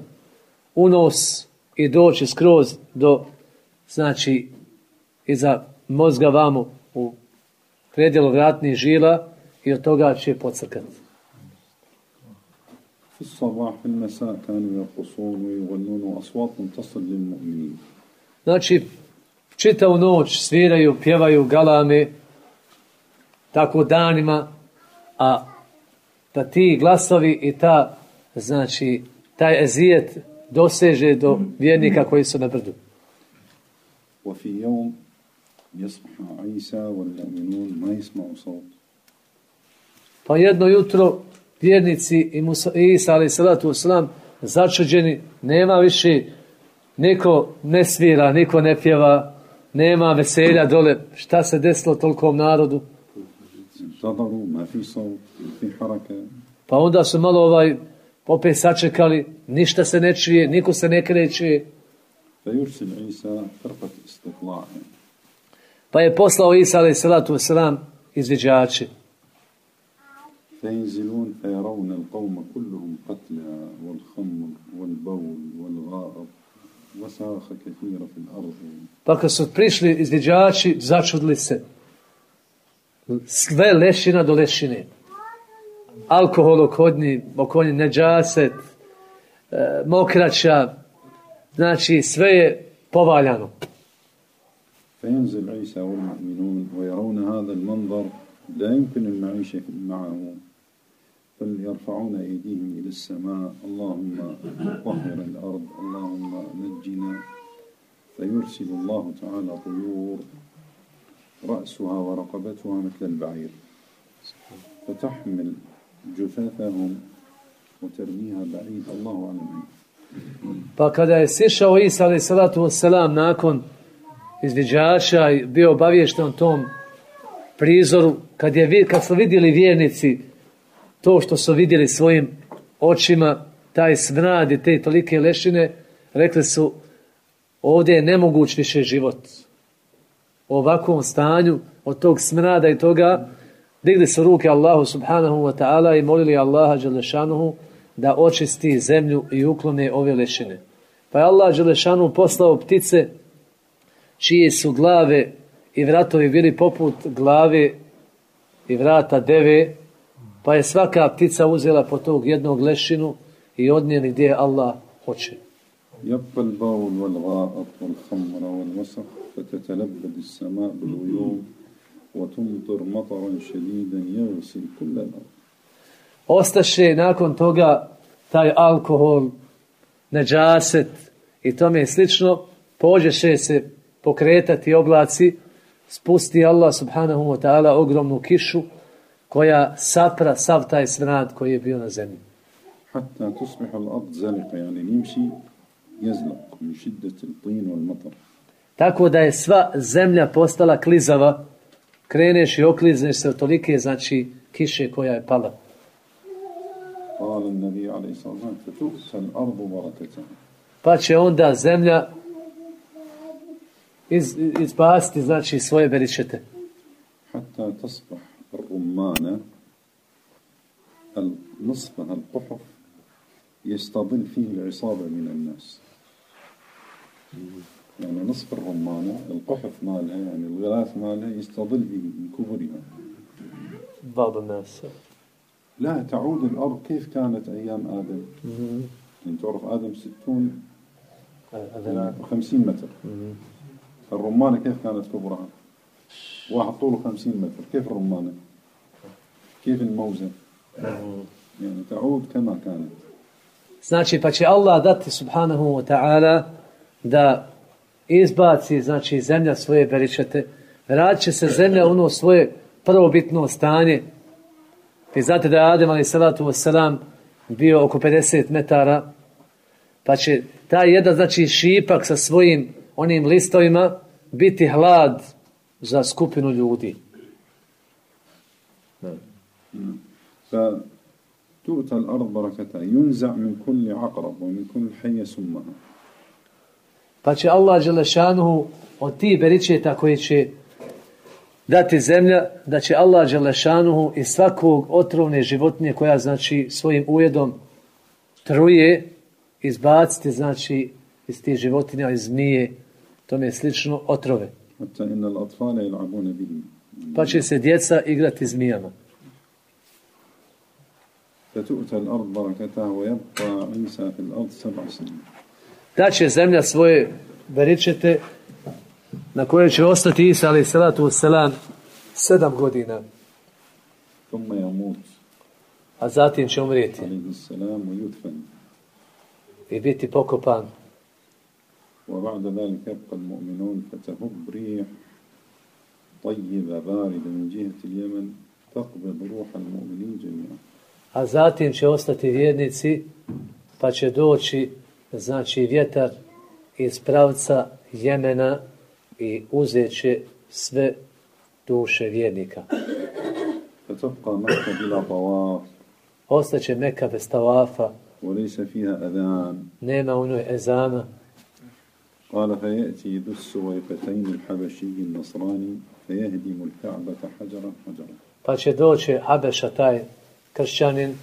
u nos i doći skroz do, znači, iza mozga vamo predjelo vratnih žila i od toga će pocrkati. في الصباح في المساء كانوا يرقصون ويغنون وأصواتهم تصل للمؤمنين Znači, čitavu noć sviraju, pjevaju galame, tako danima, a da ti glasovi i ta, znači, taj ezijet doseže do vjernika koji su na brdu. وفي يوم يصبح عيسى والمؤمنون ما يسمعوا صوت Pa jedno jutro vjernici i Musa, i Isa, ali salatu wasalam, začuđeni, nema više, niko ne svira, niko ne pjeva, nema veselja dole, šta se desilo tolkom narodu. انتظروا ما في صوت ما في حركة Pa onda su malo ovaj, opet sačekali, ništa se ne čuje, niko se ne kreće, فيرسل عيسى فرقة استطلاع pa je poslao Isa, ali salatu wasalam, izviđači. فينزلون فيرون القوم كلهم قتلى والخمر والبول والغائط وساخ كثيرة في الأرض Pa kad su prišli izviđači, začudili se. Sve lešina do lešine. Alkohol okodnji, okonji neđaset, e, mokraća, znači sve je povaljano. فينزل عيسى والمؤمنون ويرون هذا المنظر لا يمكن المعيشة معه بل يرفعون أيديهم إلى السماء. اللهم طهر الأرض اللهم نجنا. فيرسل الله تعالى طيور رأسها ورقبتها مثل البعير فتحمل جثثهم وترميها بعيد. الله أعلم. Pa kada je ali salatu wasalam, nakon izviđača i bio obavješten o tom prizoru, kad, je, kad su vidjeli vjernici to što su vidjeli svojim očima, taj smrad i te tolike lešine, rekli su, ovdje je nemoguć više život. U ovakvom stanju, od tog smrada i toga, digli su ruke Allahu subhanahu wa ta'ala i molili Allaha Đelešanuhu da očisti zemlju i uklone ove lešine. Pa je Allah Đelešanu poslao ptice čije su glave i vratovi bili poput glave i vrata deve, pa je svaka ptica uzela po tog jednog lešinu i odnijeli gdje Allah hoće. يبقى البول والغائط والخمر والوسخ فتتلبد السماء بالغيوم وتمطر مطرا شديدا يغسل كل الأرض Ostaše nakon toga taj alkohol, neđaset i tome slično, pođeše se pokretati oblaci, spusti Allah subhanahu wa ta'ala ogromnu kišu koja sapra sav taj smrad koji je bio na zemlji. Hatta tusmihal ad zalika, yani nimši jezlak, mi šiddetil tijinu al matar. Tako da je sva zemlja postala klizava, kreneš i oklizneš se od tolike, znači, kiše koja je pala. Pa će onda zemlja iz, izbasti, znači, svoje beričete. حتى تصبح الرمانة نصفها القحف يستظل فيه العصابة من الناس. يعني نصف الرمانة القحف مالها يعني الغلاف مالها يستظل به من كبرها بعض الناس لا تعود الأرض. كيف كانت أيام آدم؟ يعني تعرف آدم ستون خمسين متر. الرمانة كيف كانت كبرها واحد طوله خمسين متر كيف الرمانة كيف الموزة يعني تعود كما كانت Znači, pa će Allah dati subhanahu wa ta'ala da izbaci, znači, zemlja svoje beričete, vratit će se zemlja u ono svoje prvobitno stanje. Vi znate da je Adem, ali salatu wasalam, bio oko 50 metara, pa će taj jedan, znači, šipak sa svojim onim listovima biti hlad za skupinu ljudi. فتؤتى الأرض بركتها ينزع من كل عقرب ومن كل حية سمها Pa će Allah Đelešanuhu od ti beričeta koji će dati zemlja, da će Allah Đelešanuhu iz svakog otrovne životinje koja znači svojim ujedom truje, izbaciti znači iz tih životinja, iz zmije, tome je slično otrove. Pa će se djeca igrati zmijama. Da će zemlja svoje beričete na kojoj će ostati Isa ali salatu selam sedam godina. A zatim će umrijeti. I biti pokopan وبعد ذلك يبقى المؤمنون فتهب ريح طيبة باردة من جهة اليمن تقبض روح المؤمنين جميعا a zatim će ostati vjernici, pa će doći, znači, vjetar iz pravca Jemena i uzet će sve duše vjernika. فتبقى مكة بلا طواف Ostaće Meka bez tavafa, وليس فيها أذان nema u njoj ezana, قال فيأتي ذو السويقتين الحبشي النصراني فيهدم الكعبة حجرا حجرا pa će doći Habeša, taj kršćanin,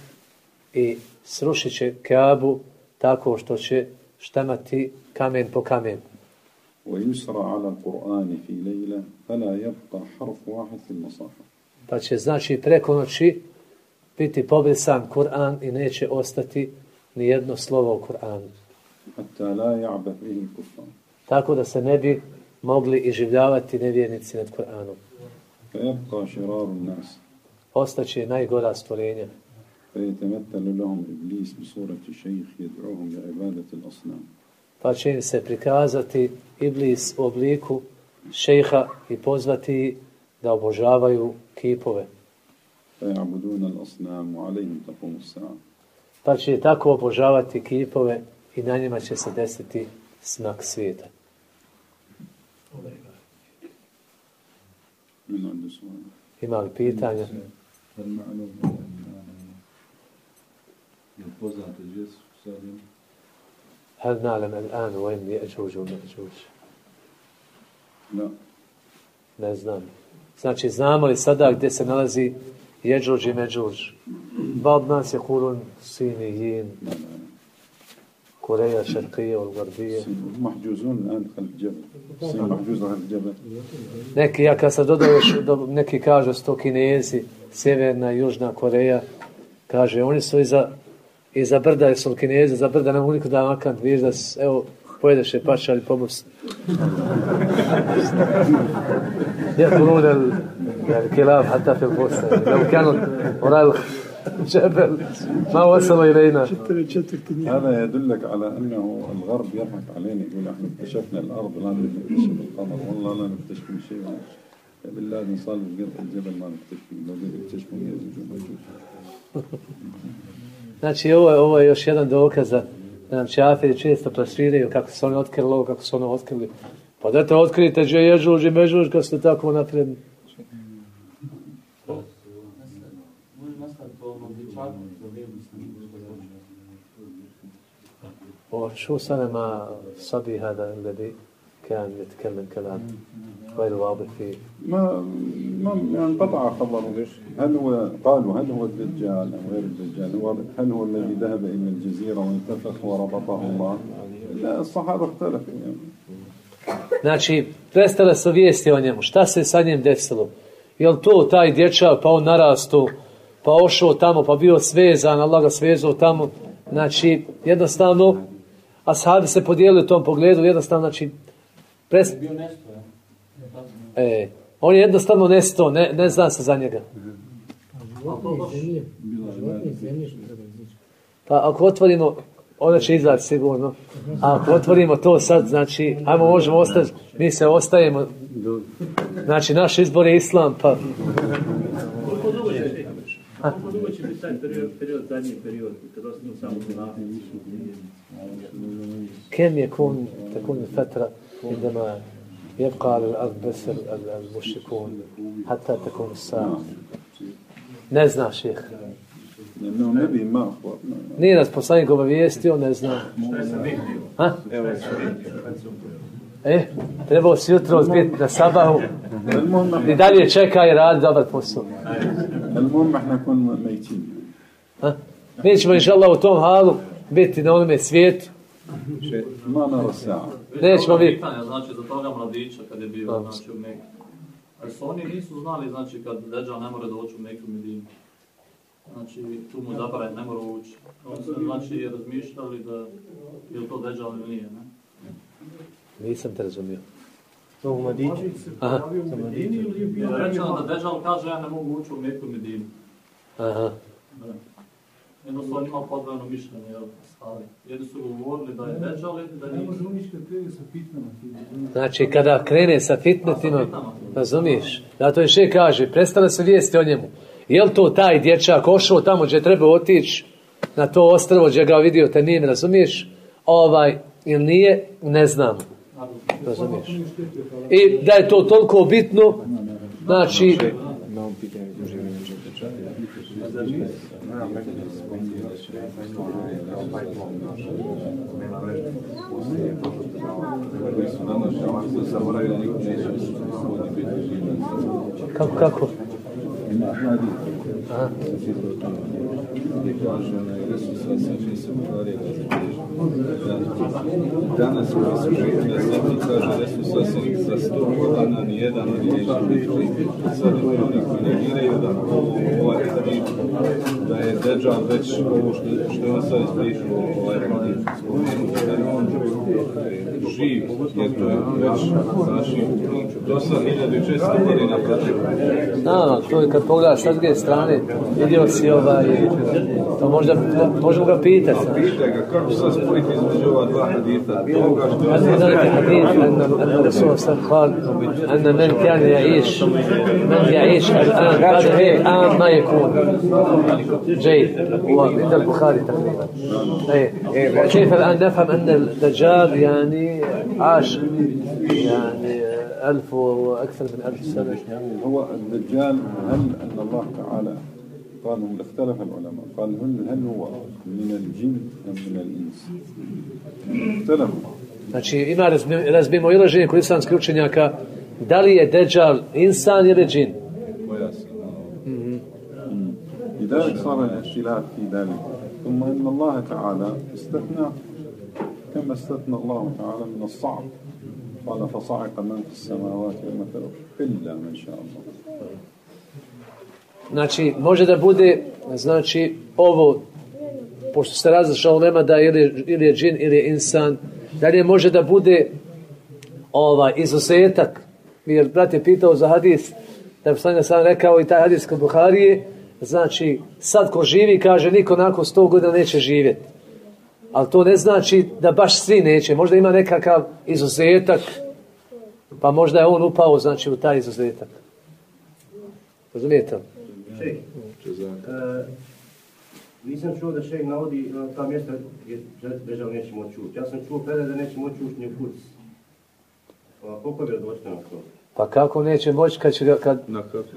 i srušit će Keabu tako što će štamati kamen po kamen. ويسرى على القرآن في ليلة فلا يبقى حرف واحد في المصاحف Pa će, znači, preko noći biti pobrisan Kur'an i neće ostati ni jedno slovo u Kur'anu. حتى لا يعبث به الكفار Tako da se ne bi mogli iživljavati nevjernici nad Kur'anom. فيبقى شرار الناس Ostaće najgora stvorenja. فيتمثل لهم إبليس بصورة شيخ يدعوهم لعبادة الأصنام Pa će im se prikazati Iblis u obliku šejha i pozvati da obožavaju kipove. فيعبدون الأصنام وعليهم تقوم الساعة Pa će tako obožavati kipove i na njima će se desiti smak svijeta. من عنده سؤال Ima li pitanja? Kad ma'lum je poznato iz هل نعلم الآن وين يأجوج ومأجوج لا ne znam znači znamo li sada gdje se nalazi Jeđuđ i Međuđ Bab nas je kurun sini jin Koreja, Šarkija, Olgardije محجوزون الآن خلف الجبل سين محجوز خلف الجبل neki, ja kad sam dodao još do- neki kažu da su to kinezi Sjeverna i Južna Koreja kaže oni su iza iza brda, jesu li kinezi za brda ne mogu niko da makant, vidiš da s, evo pojedeš je paša ali pomoć يأكلون ال... يعني الكلاب حتى في البوسطة لو كانوا وراء الجبل ما وصلوا إلينا هذا يدلك على أنه الغرب يضحك علينا يقول إحنا اكتشفنا الأرض لا نكتشف القمر والله لا نكتشف شيء بالله نصال قرب الجبل ما نكتشف لو يكتشفون ومأجوج Znači, ovo je, ovo je još jedan dokaz da da nam čafiri često plasiraju kako su oni otkrili ovo, kako su ono otkrili. Pa dajte otkrite gdje je Ježuž i Mežuž kad ste tako napredni. وشو سنة ما صبي هذا الذي كان يتكلم كلام غير واضح فيه ما ما يعني انقطع خبره ليش؟ هل هو قالوا هل هو الدجال او غير الدجال؟ هو هل هو الذي ذهب الى الجزيره وانتفخ وربطه الله؟ لا الصحابه اختلفوا يعني Znači, prestale su vijesti o njemu. Šta se sa njim desilo? Je li to taj dječak, pa on narastu, pa ošao tamo, pa bio svezan, Allah ga svezao tamo. Znači, jednostavno, ashabi se podijelili u tom pogledu, jednostavno, znači, pres... E, on je jednostavno nesto, ne, ne zna se za njega. Pa ako otvorimo, ona će izaći sigurno. A ako otvorimo to sad, znači, ajmo možemo ostati, mi se ostajemo. Znači, naš izbor je islam, pa... Koliko dugo će biti? Taj period, period, zadnji period, kad ostanu samo? كم يكون تكون الفترة عندما يبقى على الأرض بس ال- ال- المشركون حتى تكون الساعة ne zna ših. لانه نبي ما اخبرنا Nije nas poslanik obavijestio, ne zna. Ha? E, trebao si jutro biti na sabahu المهم i dalje čeka i radi dobar posao. المهم احنا نكون ميتين Ha? Mi ćemo inša Allah u tom halu biti na onome svijetu. Znači, Ma malo sam. Nećemo biti. Pitanje, znači, za toga mladića kad je bio, znači, u Meku. Jer su oni nisu znali, znači, kad Deđa ne more doći u Meku Medinu. Znači, tu mu zapravo ne mora ući. Oni su, znači, je razmišljali da je to Deđa ili nije, ne? Nisam te razumio. To u Madinu? Aha. U Madinu ili je bio... Rečeno da Deđa kaže, ja ne mogu ući u Meku Medinu. Aha. Da. Jednostavno ima podvojeno mišljenje, jel, stvari. Jedni su govorili da je Deđal, jedni da nije. Znači, kada krene sa fitnetima, razumiješ? Zato je še kaže, prestane se vijesti o njemu. Je li to taj dječak ošao tamo gdje treba otići na to ostrvo gdje ga vidio te nije, razumiješ? Ovaj, ili nije, ne znam. Razumiješ? I da je to toliko bitno, znači, Na ovom pitanju kako, kako? Aha. Danas koji su živjeli na zemlji, kaže Resul Sasa za sto godina nijedan od njih neće. Sad imaju oni koji negiraju da ovaj hadis, da je Deđal već ovo što, što je on sad ispričao, ovaj hadis, spomenuo, da je on živ, jer to je već, znači, do sad 1600 godina. Da, to je kad pogledaš sa druge strane, vidio si ovaj, to možda, možemo ga pitati. znaš. Pitaj ga kako se spojiti između ova dva hadita, toga što je هناك حديث أن أن الرسول صلى الله عليه وسلم قال أن من كان يعيش من يعيش الآن بعد الآن ما يكون جيد هو عند البخاري تقريبا أي كيف الآن نفهم أن الدجال يعني عاش يعني ألف وأكثر من ألف سنة. هو الدجال هل أن الله تعالى قال هم اختلف العلماء قال هل, هل هو من الجن أم من الإنس؟ اختلفوا Znači, ima razmi- razmimo ilaženje kod islamskih učenjaka. Da li je Dejjal insan ili džin. وياسر لذلك صار الاختلاف في ذلك ثم إن الله تعالى استثنى كما استثنى الله تعالى من الصعب قال فصعق من في السماوات ومن في الأرض إلا من شاء الله Znači, može da bude, znači, ovo, pošto se različao nema da ili, ili je džin ili je insan, da li je može da bude ovaj, izuzetak, jer brat je pitao za hadis, da bi sam sam rekao i taj hadis kod Buharije, znači, sad ko živi, kaže, niko nakon 100 godina neće živjeti. Ali to ne znači da baš svi neće. Možda ima nekakav izuzetak, pa možda je on upao, znači, u taj izuzetak. Razumijete li? Šejh, e, nisam čuo da šejh navodi na ta mjesta gdje država neće moći ući. Ja sam čuo predaj da neće moći ući ni u kuc. A koliko je vjerodostojno to? Pa kako neće moći kad će, kad,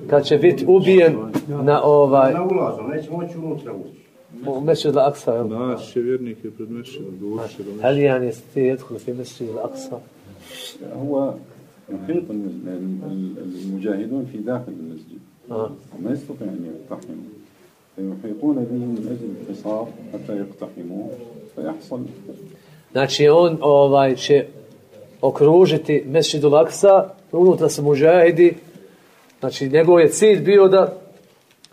kad će biti ubijen na ovaj, Na ulazom, neće moći unutra ući. مسجد الأقصى. لا طيب. هل يعني يستطيع يدخل في مسجد الأقصى؟ هو يحيط المجاهدون في داخل المسجد. آه. ما يستطيع أن يقتحموا. فيحيطون به من أجل الحصار حتى يقتحموه فيحصل. ناتشي اون أو će okružiti mesjidu laksa, unutra su muđahidi, znači njegov je cilj bio da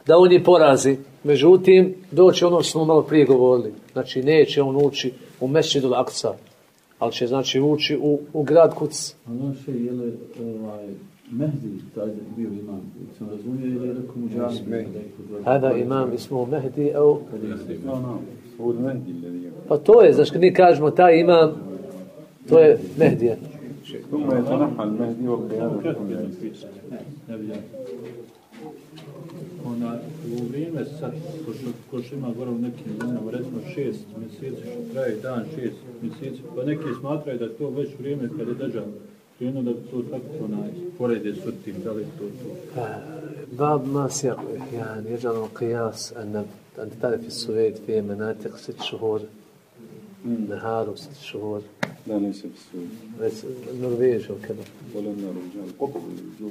da on je porazi. Međutim, doće ono što smo malo prije govorili. Znači neće on ući u Mesjid al-Aqsa, ali će znači ući u, u grad Kuc. A naše je li ovaj, Mehdi taj bio imam, sam razumio ili je rekao Muđahid? Hada imam ismu Mehdi, au, لا نعم هو المهدي الذي pa to je, znači kad mi kažemo taj imam, to je Mehdija. ثم يتنحى المهدي والقيادة Ona, u vrijeme sad, ko što, ko što ima gore u nekim zemljama, recimo šest mjeseci što traje dan, šest mjeseci, pa neki smatraju da je to već vrijeme kada je držav krenuo da to tako onaj, porede s tim, da li je to to. باب ما سيق يعني يجعل القياس أن أن تعرف السويد في مناطق ست شهور نهار وست شهور لا ليس في السوق بس النرويج وكذا ولا النار رجال القطب اللي جوا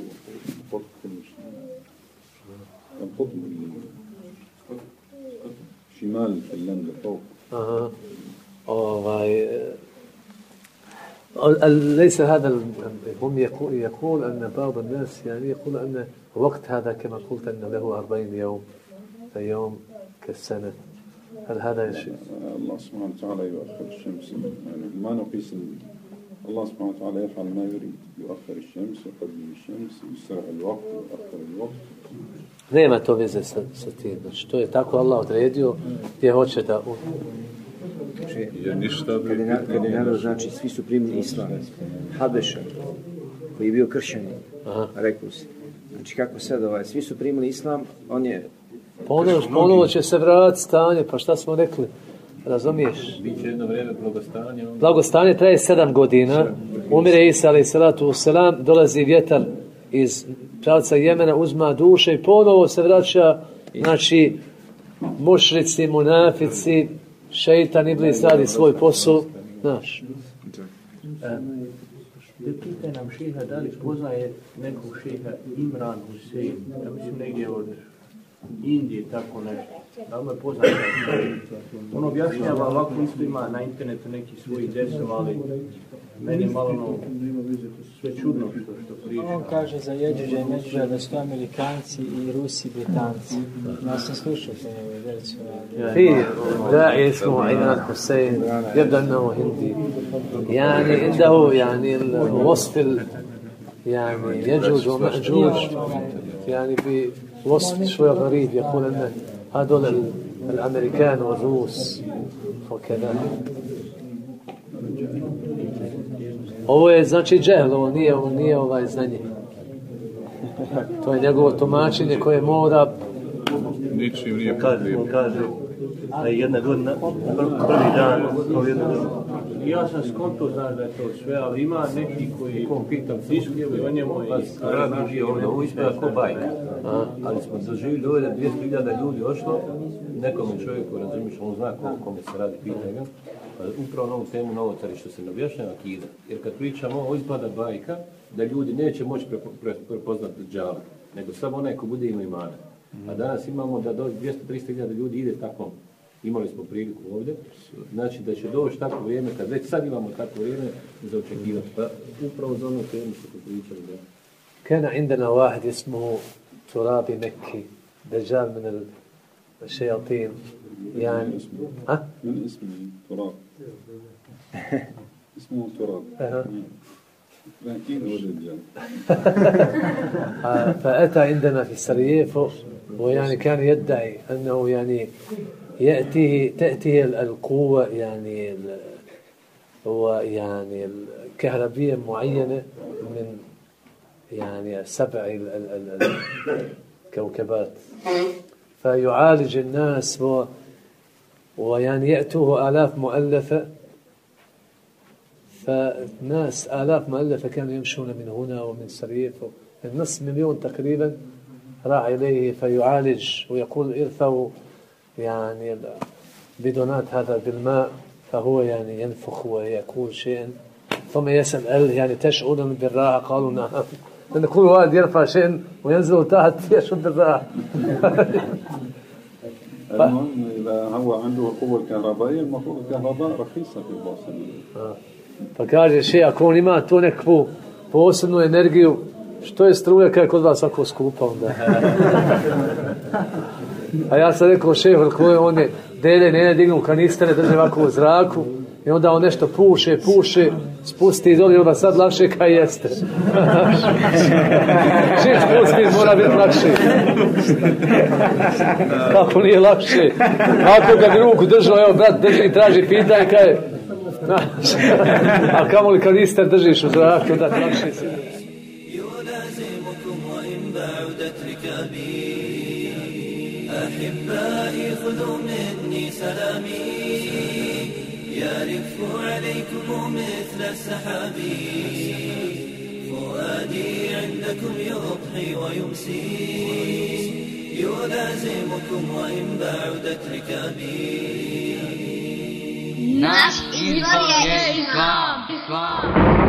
القطب كل شيء القطب شمال فنلندا فوق أها أوه ال- ليس هذا هم يقول, يقول أن بعض الناس يعني يقول أن وقت هذا كما قلت أن له 40 يوم يوم كالسنة. هل هذا شيء؟ الله سبحانه وتعالى يؤخر الشمس. يعني ما نقيس ال- الله سبحانه وتعالى يفعل ما يريد. يؤخر الشمس يقدم الشمس يسرع الوقت ويؤخر الوقت. Nema to veze sa, sa tim. Znači, to je tako Allah odredio gdje hoće da... u- Je ništa Kad je, na- kad je narod, znači, svi su primili islam. Habeša, koji je bio kršćanin, Aha. rekao si. Znači, kako sad, ovaj, svi su primili islam, on je Ponovo, ponovo će se vratiti stanje, pa šta smo rekli? Razumiješ? Biće jedno vrijeme blagostanje, onda Blagostanje traje sedam godina. Umire Isa, ali salatu selam, dolazi vjetar iz pravca Jemena, uzma duše i ponovo se vraća, znači, mušrici, munafici, šeitan, iblis radi svoj posao, znaš. E, da Pita nam šeha da li poznaje nekog šeha Imran Hussein, ja mislim negdje od Indije, tako nešto. Da li me poznaje? On objašnjava ovako isto ima na internetu neki svoj desov, ali meni je malo ono, sve čudno što, što priča. On kaže za Jeđuđa i Međuđa da su to Amerikanci i Rusi, Britanci. Ja sam slušao te njegove velice. في داعي اسمه عماد حسين يبدو انه هندي يعني عنده يعني الوصف ال- يعني يجوج ومأجوج يعني بوصف شوية غريب يقول ان هذول ال- الامريكان والروس وكذا Ovo je znači džehl, ovo nije, ovo nije ovaj znanje. To je njegovo tumačenje koje mora ničim nije Kaže, potrebno. kaže, da je jedna godina, pr- prvi dan, kao jedna godina. I ja sam skonto, znaš da je to sve, ali ima neki koji pitam diskuju o njemu i radi bio ovdje, ovo ispada ko bajka. Ali smo doživjeli ovdje da 200.000 ljudi ošlo, nekom čovjeku, razumiješ, on zna ko, kome se radi, pita ga, pa upravo na ovu temu novotari što se ne objašnjava akida. Jer kad pričamo, ovo ispada bajka, da ljudi neće moći prepo, pre, prepoznati džava, nego samo onaj ko bude ima imana. A danas imamo da do 200-300.000 ljudi ide takvom imali smo priliku ovdje, znači da će doći tako vrijeme, kad već sad imamo tako vrijeme, za očekivati. Pa upravo za ono temu što smo pričali. Da. كان عندنا واحد اسمه ترابي مكي دجال من الشياطين يعني ها؟ من اسمه تراب اسمه تراب أه. فأتى عندنا في سراييفو ويعني كان يدعي أنه يعني يأتيه تأتيه القوة يعني هو يعني الكهربية معينة من يعني سبع ال- ال- ال- الكوكبات فيعالج الناس و ويعني يأتوه آلاف مؤلفة. فالناس آلاف مؤلفة كانوا يمشون من هنا ومن سريف النصف مليون تقريبا راح إليه فيعالج ويقول ارثوا يعني بدونات هذا بالماء فهو يعني ينفخ ويقول شيئا. ثم يسأل هل يعني تشعرون بالراحة؟ قالوا نعم. لأن كل واحد يرفع شيء وينزل تحت (laughs) يشعر بالراحة. (laughs) المهم إذا هو عنده القوة الكهربائية المفروض الكهرباء رخيصة في Pa kaže še, ako ima tu nekakvu posebnu energiju, što je struja kada je kod vas svako skupa onda? A ja sam rekao šeho, koje on je dede, ne dignu kanistere, drže ovako u zraku i onda on nešto puše, puše, spusti i doli, onda sad lakše kaj jeste. (laughs) Čim spusti, mora biti lakše. Kako nije lakše? Ako ga bi ruku držao, evo brat drži, traži pitanje, kaj je, a kamoli kanister držiš u zraku, da lakše si. أحبائي خذوا مني سلامي. يرف عليكم مثل السحاب فؤادي عندكم يضحي ويمسي. يلازمكم وإن بعدت ركابي. je Islam.